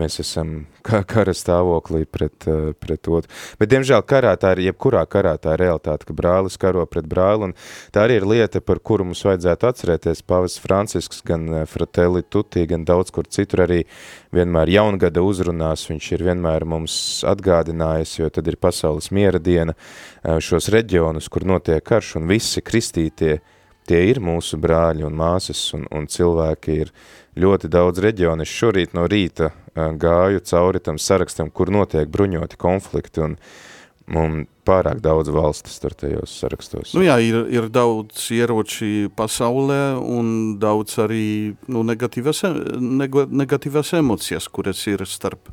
mēs esam kara stāvoklī pret, eh, pret otru. Bet, diemžēl, karā tā ir, jebkurā karā tā ir realitāte, ka brālis karo pret brāli, un tā arī ir lieta, par kuru mums vajadzētu atcerēties. Pāvis Francisks, gan eh, Fratelli Tutti, gan daudz kur citur arī vienmēr jaungada uzrunās, viņš ir vienmēr mums atgādinājis, jo tad ir pasaules miera diena, eh, šos reģionus, kur notiek karš, un visi kristītie, tie ir mūsu brāļi un māsas, un, un cilvēki ir ļoti daudz reģionu. Es šorīt no rīta uh, gāju cauri tam sarakstam, kur notiek bruņoti konflikti, un, un pārāk daudz valstis tur tajos sarakstos. Nu jā, ir, ir daudz ieroči pasaulē un daudz arī nu, negatīvas, neg negatīvas emocijas, kuras ir starp,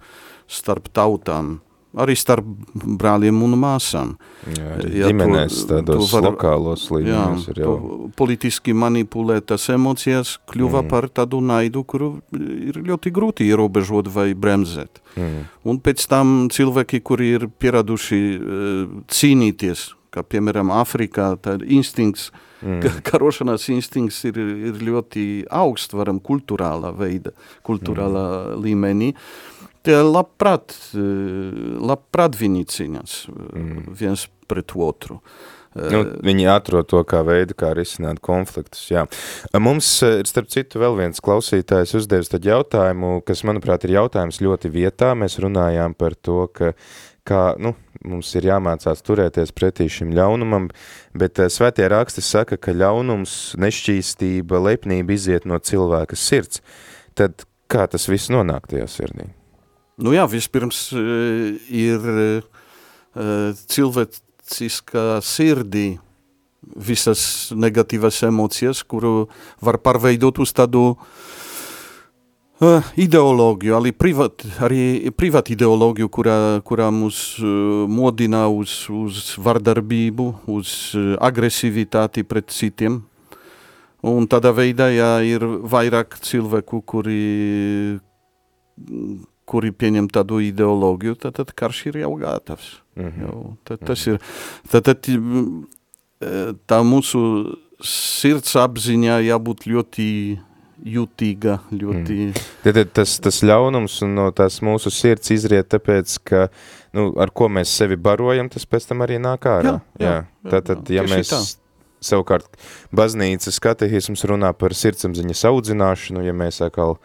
starp tautām. Arī starp brāļiem un māsām. Jā, arī ģimenes tādos lokālos līmeņos ir jau- to Politiski manipulētas emocijas kļuva Mm. par tādu naidu, kuru ir ļoti grūti ierobežot vai bremzēt. Mm. Un pēc tam cilvēki, kuri ir pieraduši uh, cīnīties, kā piemēram Afrikā, tad instinkts, Mm. karošanas instinkts ir, ir ļoti augsts, varam kulturālā veida, kulturālā mm. līmenī. Tie labprāt, eh, labprāt viņi cīnās mm. viens pret otru. Nu, viņi atrod to kā veidu, kā risināt konfliktus. Jā. Mums ir, starp citu, vēl viens klausītājs uzdevis jautājumu, kas, manuprāt, ir jautājums ļoti vietā. Mēs runājām par to, ka kā, nu, mums ir jāmācās turēties pretī šim ļaunumam, bet svētie raksti saka, ka ļaunums, nešķīstība, lepnība iziet no cilvēka sirds. Tad kā tas viss nonāk tajā sirdī? Nu jā, vispirms uh, ir cilvēciskā sirdī visas negatīvas emocijas, kuru var pārveidot uz tādu uh, ideoloģiju, arī privat, arī privat ideoloģiju, kurā, kurā mūs modina uz, uz vardarbību, uz agresivitāti pret citiem. Un tādā veidā, ja ir vairāk cilvēku, kuri kuri pieņem tādu ideoloģiju, tad, tad karš ir jau gatavs. Mm Mhm. -hmm. jau, tad, tas ir, tad, tad, mm, tā mūsu sirds apziņā jābūt ļoti jutīga, ļoti... Mm. Tad, tad tas, tas ļaunums un no tās mūsu sirds izriet tāpēc, ka, nu, ar ko mēs sevi barojam, tas pēc tam arī nāk ārā. Jā, jā, jā, Tātad, jā, ja mēs tā. savukārt baznīcas katehisms runā par sirdsapziņas audzināšanu, ja mēs atkal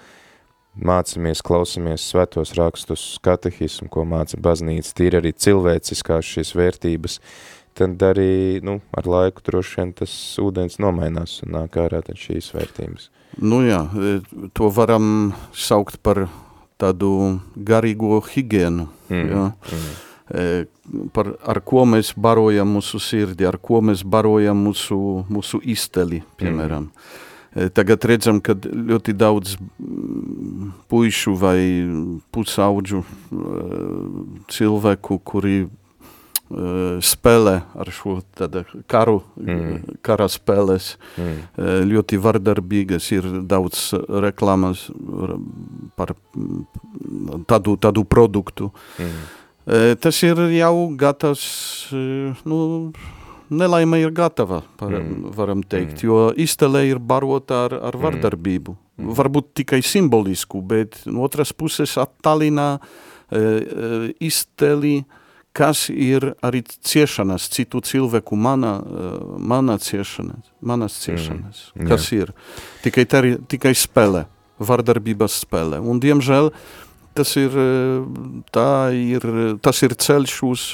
mācamies, klausamies svētos rakstus, katehismu, ko māca baznīca, tīri arī cilvēciskās šīs vērtības, tad arī, nu, ar laiku droši vien tas ūdens nomainās un nāk ārā tad šīs vērtības. Nu jā, e, to varam saukt par tādu garīgo higienu. Mm, Jā. mm. E, Par, ar ko mēs barojam mūsu sirdi, ar ko mēs barojam mūsu, mūsu izteli, piemēram. Mm. Tagad redzam, ka ļoti daudz puišu vai pusauģu e, cilvēku, kuri e, spēlē ar šo karu, Mm. kara spēles, Mm. e, ļoti vardarbīgas, ir daudz reklāmas par tādu, tādu produktu. Mm. E, Tas ir jau gatavs, e, nu, nelaime ir gatava, par, Mm. varam teikt, jo iztelē ir barota ar, ar vardarbību. Varbūt tikai simbolisku, bet no otras puses attālinā e, e, izteli, kas ir arī ciešanas, citu cilvēku mana, e, mana ciešanas, manas ciešanas, Mm. kas ir. Tikai, ir, tikai spēle. vardarbības spēlē. Un, diemžēl, tas ir, ir, tas ir ceļš uz,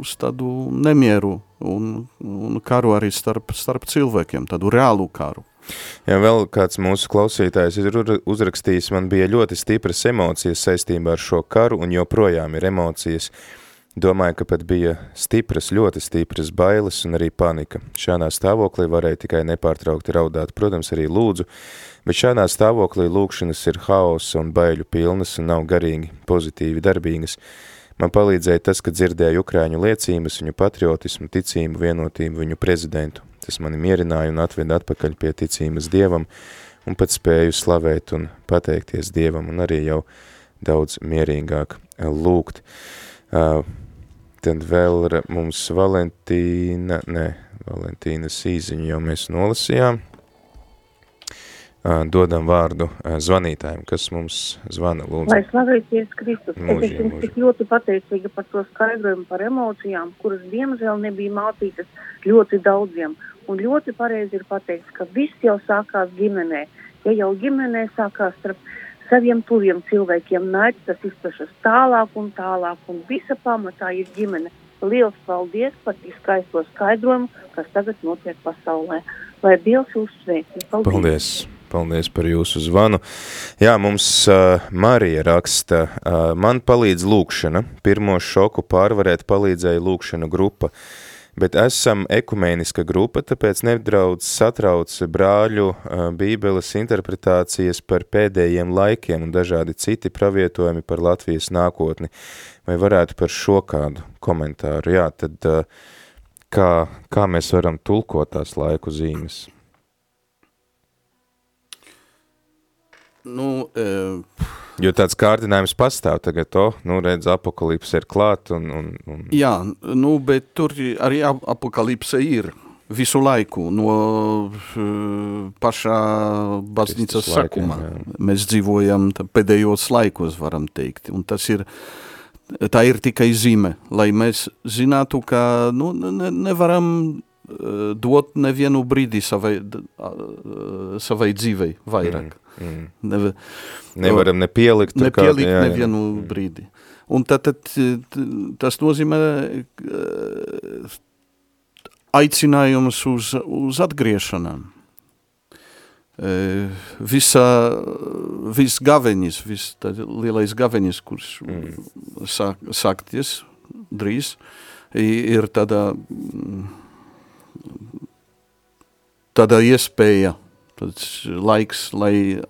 uz tādu nemieru un, un karu arī starp, starp cilvēkiem, tādu reālu karu. Jā, vēl kāds mūsu klausītājs ir uzrakstījis, man bija ļoti stipras emocijas saistībā ar šo karu un joprojām ir emocijas. Domāju, ka pat bija stipras, ļoti stipras bailes un arī panika. Šādā stāvoklī varēja tikai nepārtraukti raudāt, protams, arī lūdzu, bet šādā stāvoklī lūkšanas ir haosa un baiļu pilnas un nav garīgi, pozitīvi darbīgas. Man palīdzēja tas, ka dzirdēju Ukrāņu liecības, viņu patriotismu, ticību, vienotību, viņu prezidentu. Tas mani mierināja un atveda atpakaļ pie ticības Dievam un pat spēju slavēt un pateikties Dievam un arī jau daudz mierīgāk lūgt. Uh, tad vēl mums Valentīna, ne, Valentīnas īziņu jau mēs nolasījām. Dodam vārdu zvanītājiem, kas mums zvana, lūdzu. Lai slavēties Kristus. Mūžī, es esmu tik ļoti pateicīga par to skaidrojumu par emocijām, kuras diemžēl nebija mācītas ļoti daudziem. Un ļoti pareizi ir pateikts, ka viss jau sākās ģimenē. Ja jau ģimenē sākās starp saviem tuviem cilvēkiem naids, tas izpešas tālāk un tālāk, un visa pamatā ir ģimene. Liels paldies par tik skaisto skaidrojumu, kas tagad notiek pasaulē. Lai Dievs jūs sveiki. Paldies. paldies. Paldies par jūsu zvanu. Jā, mums uh, Marija raksta, uh, man palīdz lūkšana. Pirmo šoku pārvarēt palīdzēja lūkšana grupa. Uh, bet esam ekumēniska grupa, tāpēc nedaudz satrauc brāļu bībeles interpretācijas par pēdējiem laikiem un dažādi citi pravietojumi par Latvijas nākotni. Vai varētu par šo kādu komentāru? Jā, tad kā, kā mēs varam tulkot tās laiku zīmes? Nu, uh, Jo tāds kārdinājums pastāv tagad, to, nu, redz, apokalipse ir klāt un, un, un... Jā, nu, bet tur arī apokalipse ir visu laiku no uh, pašā baznīcas sakuma. Jā. Mēs dzīvojam pēdējos laikos, varam teikt, un tas ir, tā ir tikai zīme, lai mēs zinātu, ka, nu, ne, nevaram dot nevienu brīdi savai, savai dzīvei vairāk. Mm, mm. Neve, Nevaram nepielikt. Nepielikt kā, jā, nevienu jā. brīdi. Un tad, tad tas nozīmē aicinājums uz, uz atgriešanām. Visa, viss gaveņis, viss lielais gaveņis, kurš mm. sāk, sākties drīz, ir tādā tāda iespēja, tāds laiks, lai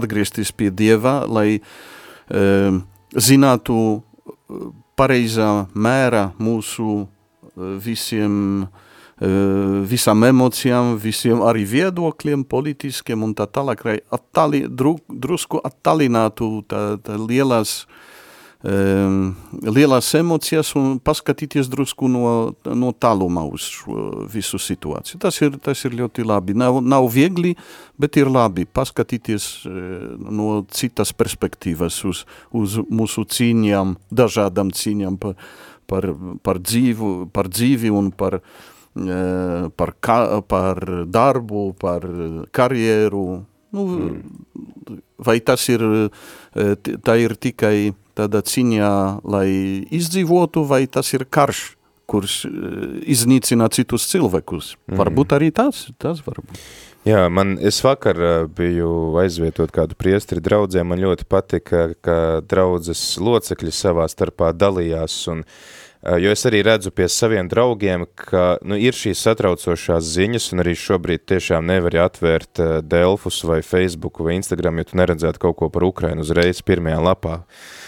atgriezties pie Dieva, lai um, zinātu uh, pareizā mērā mūsu uh, visiem, uh, visām emocijām, visiem arī viedokļiem, politiskiem un tā tālāk, lai attali, dru, drusku attalinātu tā, tā lielās uh, um, lielās emocijas un paskatīties drusku no, no tālumā uz šo visu situāciju. Tas ir, tas ir ļoti labi. Nav, nav viegli, bet ir labi paskatīties uh, no citas perspektīvas uz, uz mūsu cīņām, dažādām cīņām par, par, par, dzīvu, par dzīvi un par, uh, par, ka, par darbu, par karjeru. Nu, mm. Vai tas ir, tā ir tikai tādā ciņā, lai izdzīvotu, vai tas ir karš, kurš iznīcina citus cilvēkus. Mm. Varbūt arī tas, tas varbūt. Jā, man, es vakar biju aizvietot kādu priestri draudzē, man ļoti patika, ka draudzes locekļi savā starpā dalījās, un, jo es arī redzu pie saviem draugiem, ka nu, ir šīs satraucošās ziņas, un arī šobrīd tiešām nevari atvērt Delfus vai Facebook vai Instagram, ja tu neredzētu kaut ko par Ukrainu uzreiz pirmajā lapā. Uh,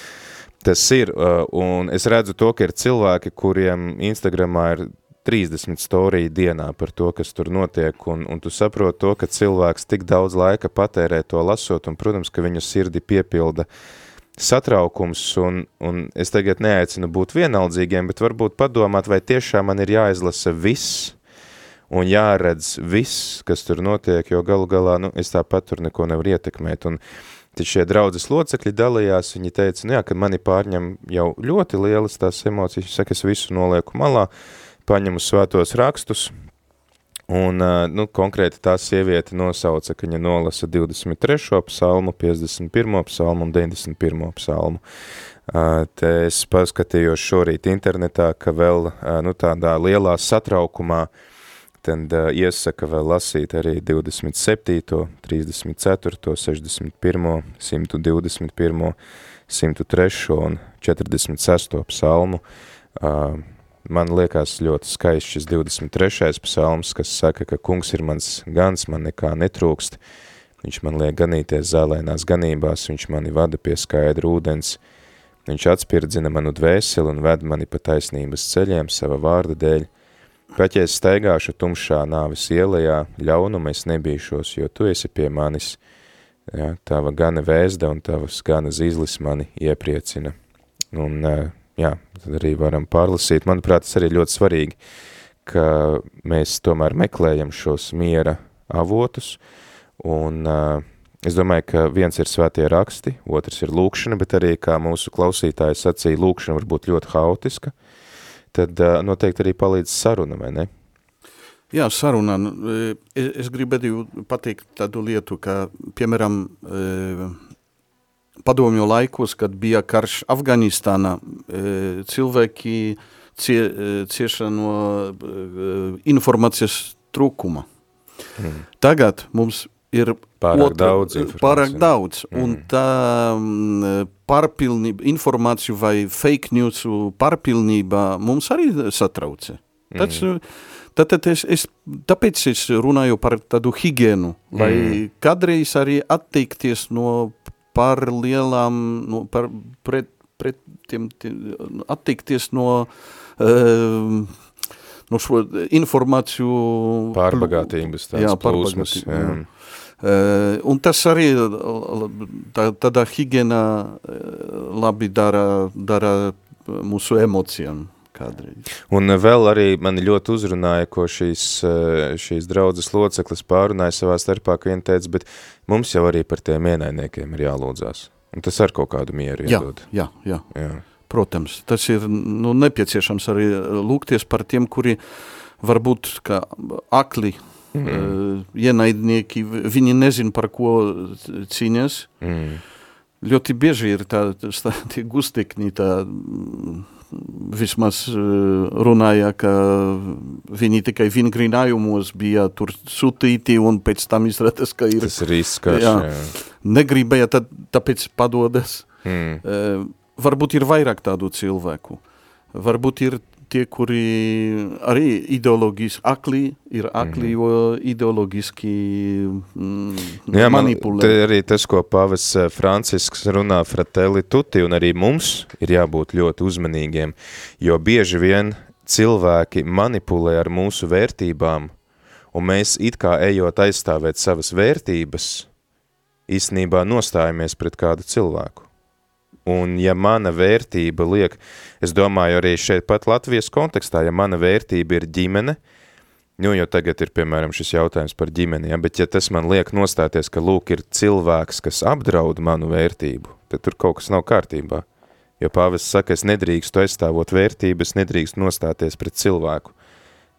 Tas ir, uh, un es redzu to, ka ir cilvēki, kuriem Instagramā ir 30 storiju dienā par to, kas tur notiek, un, un tu saproti to, ka cilvēks tik daudz laika patērē to lasot, un, protams, ka viņu sirdi piepilda satraukums, un, un es tagad neaicinu būt vienaldzīgiem, bet varbūt padomāt, vai tiešām man ir jāizlasa viss, un jāredz viss, kas tur notiek, jo galu galā, nu, es tāpat tur neko nevaru ietekmēt, un uh, Tad šie draudzes locekļi dalījās, viņi teica, nu jā, ka mani pārņem jau ļoti lielas tās emocijas, saka, es visu nolieku malā, paņemu svētos rakstus, Un, nu, konkrēti tā sieviete nosauca, ka viņa nolasa 23. psalmu, 51. psalmu un 91. psalmu. Te es paskatījos šorīt internetā, ka vēl nu, tādā lielā satraukumā tad iesaka vēl lasīt arī 27., 34., 61., 121., 103. un 46. psalmu. Man liekas ļoti skaists šis 23. psalms, kas saka, ka kungs ir mans gans, man nekā netrūkst, viņš man liek ganīties zālēnās ganībās, viņš mani vada pie skaidra ūdens, viņš atspirdzina manu dvēseli un ved mani pa taisnības ceļiem sava vārda dēļ, pat ja es staigāšu tumšā nāvis ielajā, ļaunumu es nebīšos, jo tu esi pie manis, ja, tava gana vēzda un tavas gana zīzlis mani iepriecina. Un jā, tad arī varam pārlasīt. Manuprāt, tas arī ļoti svarīgi, ka mēs tomēr meklējam šos miera avotus, un uh, es domāju, ka viens ir svētie raksti, otrs ir lūkšana, bet arī, kā mūsu klausītāji sacīja, lūkšana var būt ļoti haotiska, tad uh, noteikti arī palīdz saruna, vai ne? Jā, saruna. Es, es gribētu pateikt tādu lietu, ka, piemēram, padomju laikos, kad bija karš Afganistānā, e, cilvēki cie, e, cieša no e, informācijas trūkuma. Mm. Tagad mums ir pārāk otra, daudz pārāk daudz, mm. un tā mm, pārpilnība, informāciju vai fake news pārpilnība mums arī satrauca. Tāds, mm. Tātad es, es, tāpēc es runāju par tādu higienu, lai mm. kādreiz arī atteikties no par lielām, nu, par, pret, pret tiem, tiem attikties no, uh, no šo informāciju pārbagātības jā, plūsmas. Jā. Jā. Uh, un tas arī tā, tādā higienā labi dara, dara mūsu emocijām kādreiz. Un vēl arī mani ļoti uzrunāja, ko šīs, šīs draudzes loceklis pārunāja savā starpā, ka viena teica, bet mums jau arī par tiem ienaidniekiem ir jālūdzās. Un tas ar kaut kādu mieru iedod. Jā, jā, jā. jā. Protams, tas ir nu, nepieciešams arī lūgties par tiem, kuri varbūt kā akli mm. uh, ienaidnieki, viņi nezin par ko cīņas. Mm. Ļoti bieži ir tā, tā tie gustekņi, tā vismaz eh, runāja, ka viņi tikai vingrinājumos bija tur sūtīti un pēc tam izrādās, ka ir... Tas ir izskaš, jā. jā. Negribēja, tad, tāpēc padodas. Hmm. Uh, varbūt ir vairāk tādu cilvēku. Varbūt ir tie, kuri arī ideoloģiski akli, ir akli, mm. jo ideoloģiski mm, Jā, manipulē. Man, arī tas, ko pavas eh, Francisks runā fratelli tuti, un arī mums ir jābūt ļoti uzmanīgiem, jo bieži vien cilvēki manipulē ar mūsu vērtībām, un mēs it kā ejot aizstāvēt savas vērtības, īstenībā nostājamies pret kādu cilvēku. Un ja mana vērtība liek, es domāju arī šeit pat Latvijas kontekstā, ja mana vērtība ir ģimene, nu, jo tagad ir, piemēram, šis jautājums par ģimeni, ja, bet ja tas man liek nostāties, ka lūk ir cilvēks, kas apdraud manu vērtību, tad tur kaut kas nav kārtībā. Jo pāvests saka, es nedrīkstu aizstāvot vērtības, nedrīkst nostāties pret cilvēku.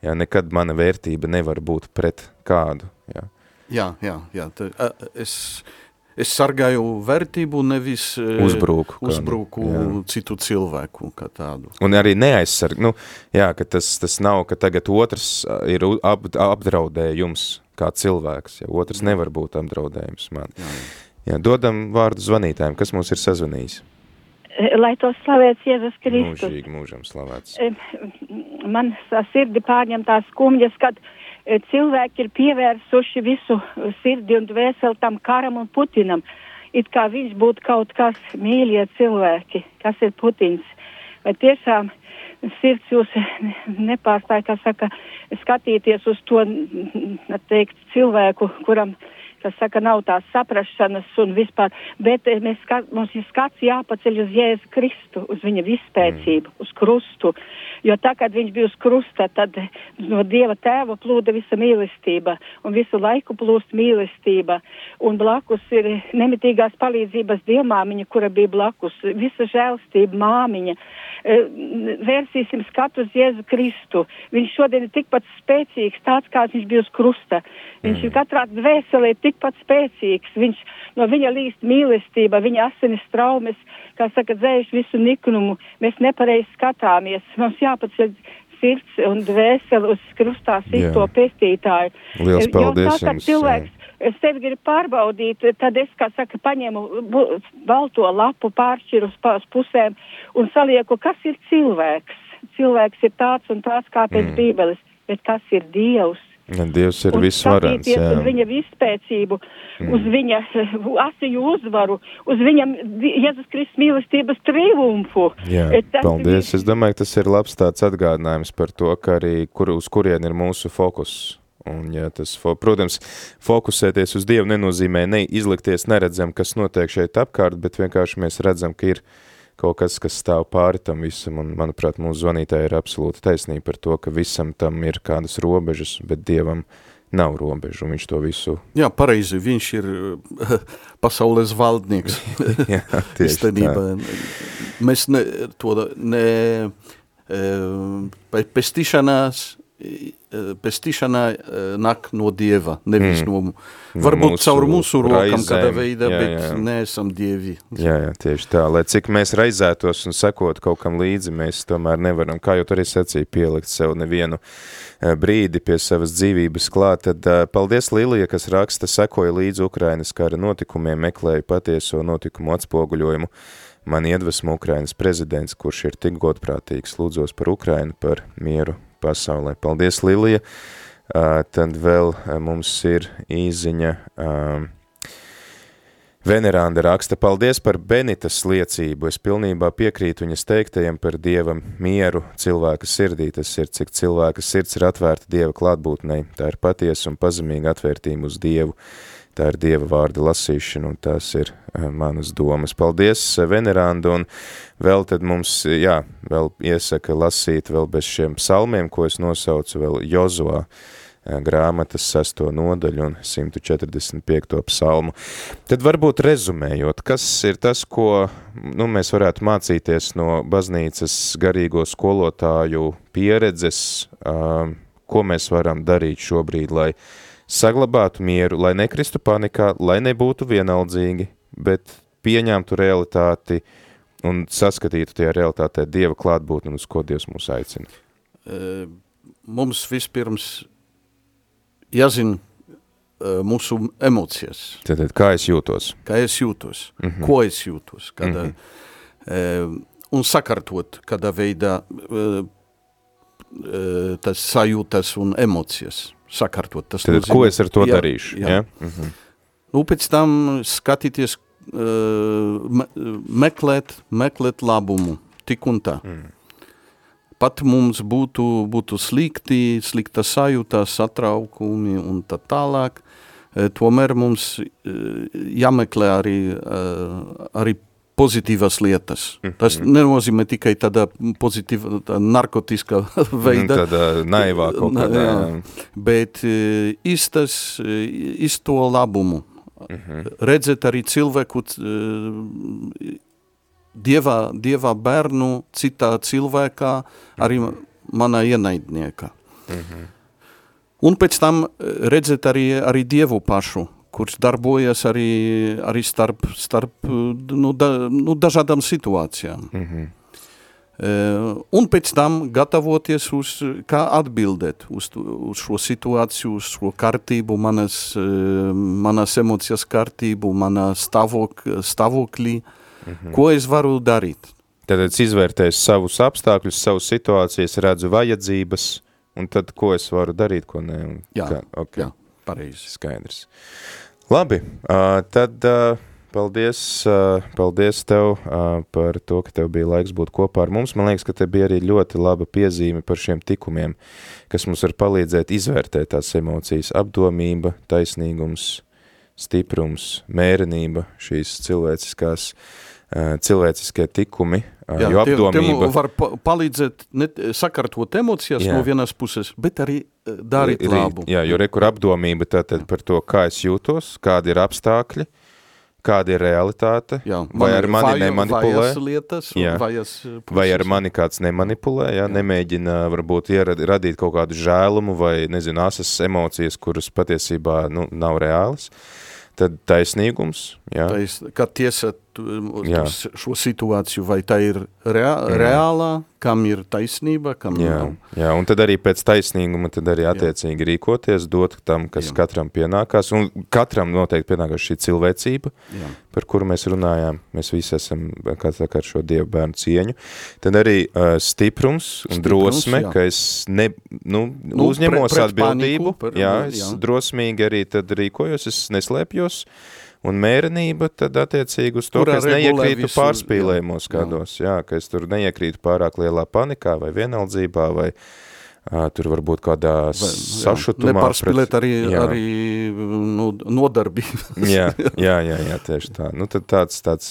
Ja, nekad mana vērtība nevar būt pret kādu. Ja. Jā, jā, jā. Tā, es es sargāju vērtību, nevis uzbruku, uzbruku citu cilvēku. Un arī neaizsarg, nu, jā, ka tas, tas nav, ka tagad otrs ir ap, apdraudējums kā cilvēks, ja otrs jā. nevar būt apdraudējums man. Jā, jā. jā, dodam vārdu zvanītājiem, kas mums ir sazvanījis. Lai to slavēts Jēzus Kristus. Mūžīgi mūžam slavēts. Man sirdi pārņem tās skumjas, kad uh, cilvēki ir pievērsuši visu sirdi un dvēseli tam karam un Putinam. It kā viņš būtu kaut kas mīļie cilvēki, kas ir Putins. Vai tiešām sirds jūs nepārstāja, kā saka, skatīties uz to, teikt, cilvēku, kuram kas saka, nav tās saprašanas un vispār, bet eh, mēs, skat, mums ir skats jāpaceļ uz Jēzu Kristu, uz viņa vispēcību, mm. uz krustu, jo tā, kad viņš bija uz krusta, tad no Dieva tēva plūda visa mīlestība un visu laiku plūst mīlestība un blakus ir nemitīgās palīdzības dievmāmiņa, kura bija blakus, visa žēlstība māmiņa. Eh, vērsīsim skatu uz Jēzu Kristu. Viņš šodien ir tikpat spēcīgs, tāds kāds viņš bija uz krusta. Viņš mm. ir katrā dvēselē tikpat spēcīgs. Viņš, no viņa līst mīlestība, viņa asinis traumas, kā saka, dzēš visu niknumu. Mēs nepareizi skatāmies. Mums jāpaceļ sirds un dvēseli uz krustā sīto pestītāju. Liels paldies jo, tā, jums! Cilvēks, es sevi gribu pārbaudīt, tad es, kā saka, paņemu balto lapu, pāršķiru uz pusēm un salieku, kas ir cilvēks. Cilvēks ir tāds un tāds kā pēc mm. bībeles, bet kas ir Dievs? Ja, Dievs ir visvarens. Uz viņa vispēcību, mm. uz viņa asiju uzvaru, uz viņa Jēzus Kristus mīlestības triumfu. Jā, tas paldies. Es domāju, tas ir labs tāds atgādinājums par to, ka arī kur, uz kurien ir mūsu fokus Un, ja tas, protams, fokusēties uz Dievu nenozīmē neizlikties neredzam, kas notiek šeit apkārt, bet vienkārši mēs redzam, ka ir kaut kas, kas stāv pāri tam visam, un, manuprāt, mūsu zvanītāji ir absolūta taisnība par to, ka visam tam ir kādas robežas, bet Dievam nav robežu, un viņš to visu... Jā, pareizi, viņš ir pasaules valdnieks. Jā, tieši Istenībā. tā. Mēs ne, to ne, e, pestīšanās pestīšana nāk no Dieva, nevis mm. no, varbūt mūsu caur mūsu rokam raizēm, kādā veidā, jā, bet jā. neesam Dievi. Jā, jā, tieši tā, lai cik mēs raizētos un sekot kaut kam līdzi, mēs tomēr nevaram, kā jau arī sacīja, pielikt sev nevienu brīdi pie savas dzīvības klāt, tad paldies Lilija, kas raksta, sekoja līdzi Ukrainas kara notikumiem, meklēja patieso notikumu atspoguļojumu, man iedvesmu Ukrainas prezidents, kurš ir tik godprātīgs, lūdzos par Ukrainu, par mieru pasaulē. Paldies, Lilija! Uh, tad vēl mums ir īziņa uh, Veneranda raksta, paldies par Benitas liecību. Es pilnībā piekrītu viņas teiktajiem par Dieva mieru cilvēka sirdī. Tas ir, cik cilvēka sirds ir atvērta Dieva klātbūtnei. Tā ir patiesa un pazemīga atvērtība uz Dievu. Tā ir Dieva vārda lasīšana, un tās ir uh, manas domas. Paldies, Veneranda, un vēl tad mums, jā, vēl iesaka lasīt vēl bez šiem psalmiem, ko es nosaucu vēl Jozoā grāmatas 6. nodaļu un 145. psalmu. Tad varbūt rezumējot, kas ir tas, ko nu, mēs varētu mācīties no baznīcas garīgo skolotāju pieredzes, uh, ko mēs varam darīt šobrīd, lai saglabātu mieru, lai nekristu panikā, lai nebūtu vienaldzīgi, bet pieņemtu realitāti un saskatītu tajā realitātē Dieva klātbūtni, uz ko Dievs mūs aicina? Mums vispirms jāzina mūsu emocijas. Tad, kā es jūtos? Kā es jūtos, mm -hmm. ko es jūtos, kada, mm -hmm. un sakartot, kādā veidā tas sajūtas un emocijas sakartot. Tas Tad, nozīmē, ko es ar to jā, darīšu? Jā. Ja? Mm -hmm. Nu, pēc tam skatīties, uh, me, meklēt, meklēt labumu, tik un tā. Mm pat mums būtu, būtu slikti, slikta sajūta, satraukumi un tā tālāk, e, tomēr mums e, jāmeklē arī, arī pozitīvas lietas. Mhm. Tas nenozīmē tikai tāda pozitīva, tā narkotiska veida. Tāda naivā kaut kādā. Jā, bet īstas, īsto labumu. Mm -hmm. Redzēt arī cilvēku dievā, dievā bērnu citā cilvēkā, arī manā ienaidniekā. Mm -hmm. Un pēc tam eh, redzēt arī, arī dievu pašu, kurš darbojas arī, arī starp, starp nu, da, nu, dažādām situācijām. Mm -hmm. Uh, un pēc tam gatavoties uz, kā atbildēt uz, uz šo situāciju, uz šo kārtību, manas, uh, manas emocijas kārtību, manā stāvok, stāvoklī. Uh, Mhm. Ko es varu darīt? Tad es izvērtēju savus apstākļus, savus situācijas, redzu vajadzības, un tad ko es varu darīt, ko ne? Un, jā, kā, okay. jā, pareizi. Skaidrs. Labi, uh, tad uh, paldies, uh, paldies tev par to, ka tev bija laiks būt kopā ar mums. Man liekas, ka te bija arī ļoti laba piezīme par šiem tikumiem, kas mums var palīdzēt izvērtēt tās emocijas, apdomība, taisnīgums, stiprums, mērenība, šīs cilvēciskās, cilvēciskie tikumi, Jā, jo apdomība... Tie, tie var palīdzēt ne, sakartot emocijas jā. no vienas puses, bet arī darīt labu. Jā, jo rekur apdomība tātad par to, kā es jūtos, kādi ir apstākļi, kāda ir realitāte, jā, vai ar mani vaju, nemanipulē, lietas, jā, vai ar mani kāds nemanipulē, jā, jā. nemēģina varbūt radīt kaut kādu žēlumu vai, nezinu, asas emocijas, kuras patiesībā nu, nav reālas, tad taisnīgums, jā. Tais, kad tiesa jā. šo situāciju, vai tā ir rea reālā, kam ir taisnība, kam jā. nav. Jā, un tad arī pēc taisnīguma tad arī attiecīgi jā. rīkoties, dot tam, kas jā. katram pienākās, un katram noteikti pienākās šī cilvēcība, jā. par kuru mēs runājām, mēs visi esam, kā tā kā šo Dievu bērnu cieņu, tad arī uh, stiprums un stiprums, drosme, jā. ka es ne, nu, nu uzņemos pre, atbildību, par, jā, es jā. drosmīgi arī tad rīkojos, es neslēpjos, Un mērenība tad attiecīgi uz to, Kurā ka es neiekrītu visu, pārspīlējumos kādos, jā. jā, ka es tur neiekrītu pārāk lielā panikā vai vienaldzībā vai uh, tur varbūt kādā vai, sašutumā. Nepārspīlēt arī, jā. arī nu, nodarbību. jā, jā, jā, jā, tieši tā. Nu tad tāds, tāds,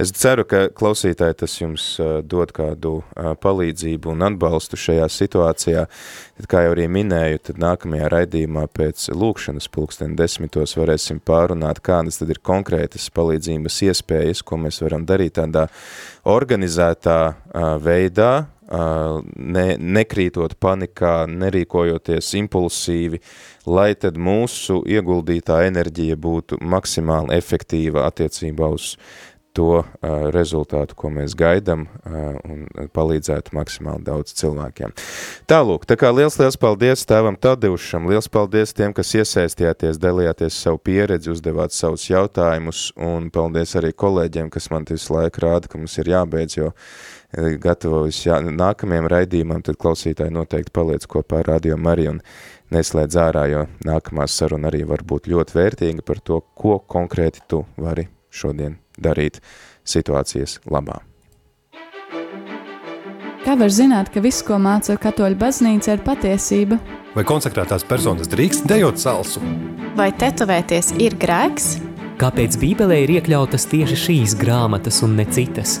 es ceru, ka klausītāji tas jums dod kādu palīdzību un atbalstu šajā situācijā. Tad, kā jau arī minēju, tad nākamajā raidījumā pēc lūkšanas pulksteni desmitos varēsim pārunāt, kādas tad ir konkrētas palīdzības iespējas, ko mēs varam darīt tādā organizētā veidā, ne, nekrītot panikā, nerīkojoties impulsīvi, lai tad mūsu ieguldītā enerģija būtu maksimāli efektīva attiecībā uz to uh, rezultātu, ko mēs gaidam uh, un palīdzētu maksimāli daudz cilvēkiem. Tālūk, tā kā liels, liels paldies tēvam Tadeušam, liels paldies tiem, kas iesaistījāties, dalījāties savu pieredzi, uzdevāt savus jautājumus, un paldies arī kolēģiem, kas man visu laiku rāda, ka mums ir jābeidz, jo gatavojas jā, nākamajam raidījumam, tad klausītāji noteikti paliec kopā ar Radio Mariju un neslēdz ārā, jo nākamā saruna arī var būt ļoti vērtīga par to, ko konkrēti tu vari šodien darīt situācijas labā. Kā var zināt, ka viss, ko māca katoļu baznīca, ir patiesība? Vai konsekrētās personas drīkst dejot salsu? Vai tetovēties ir grēks? Kāpēc Bībelē ir iekļautas tieši šīs grāmatas un ne citas?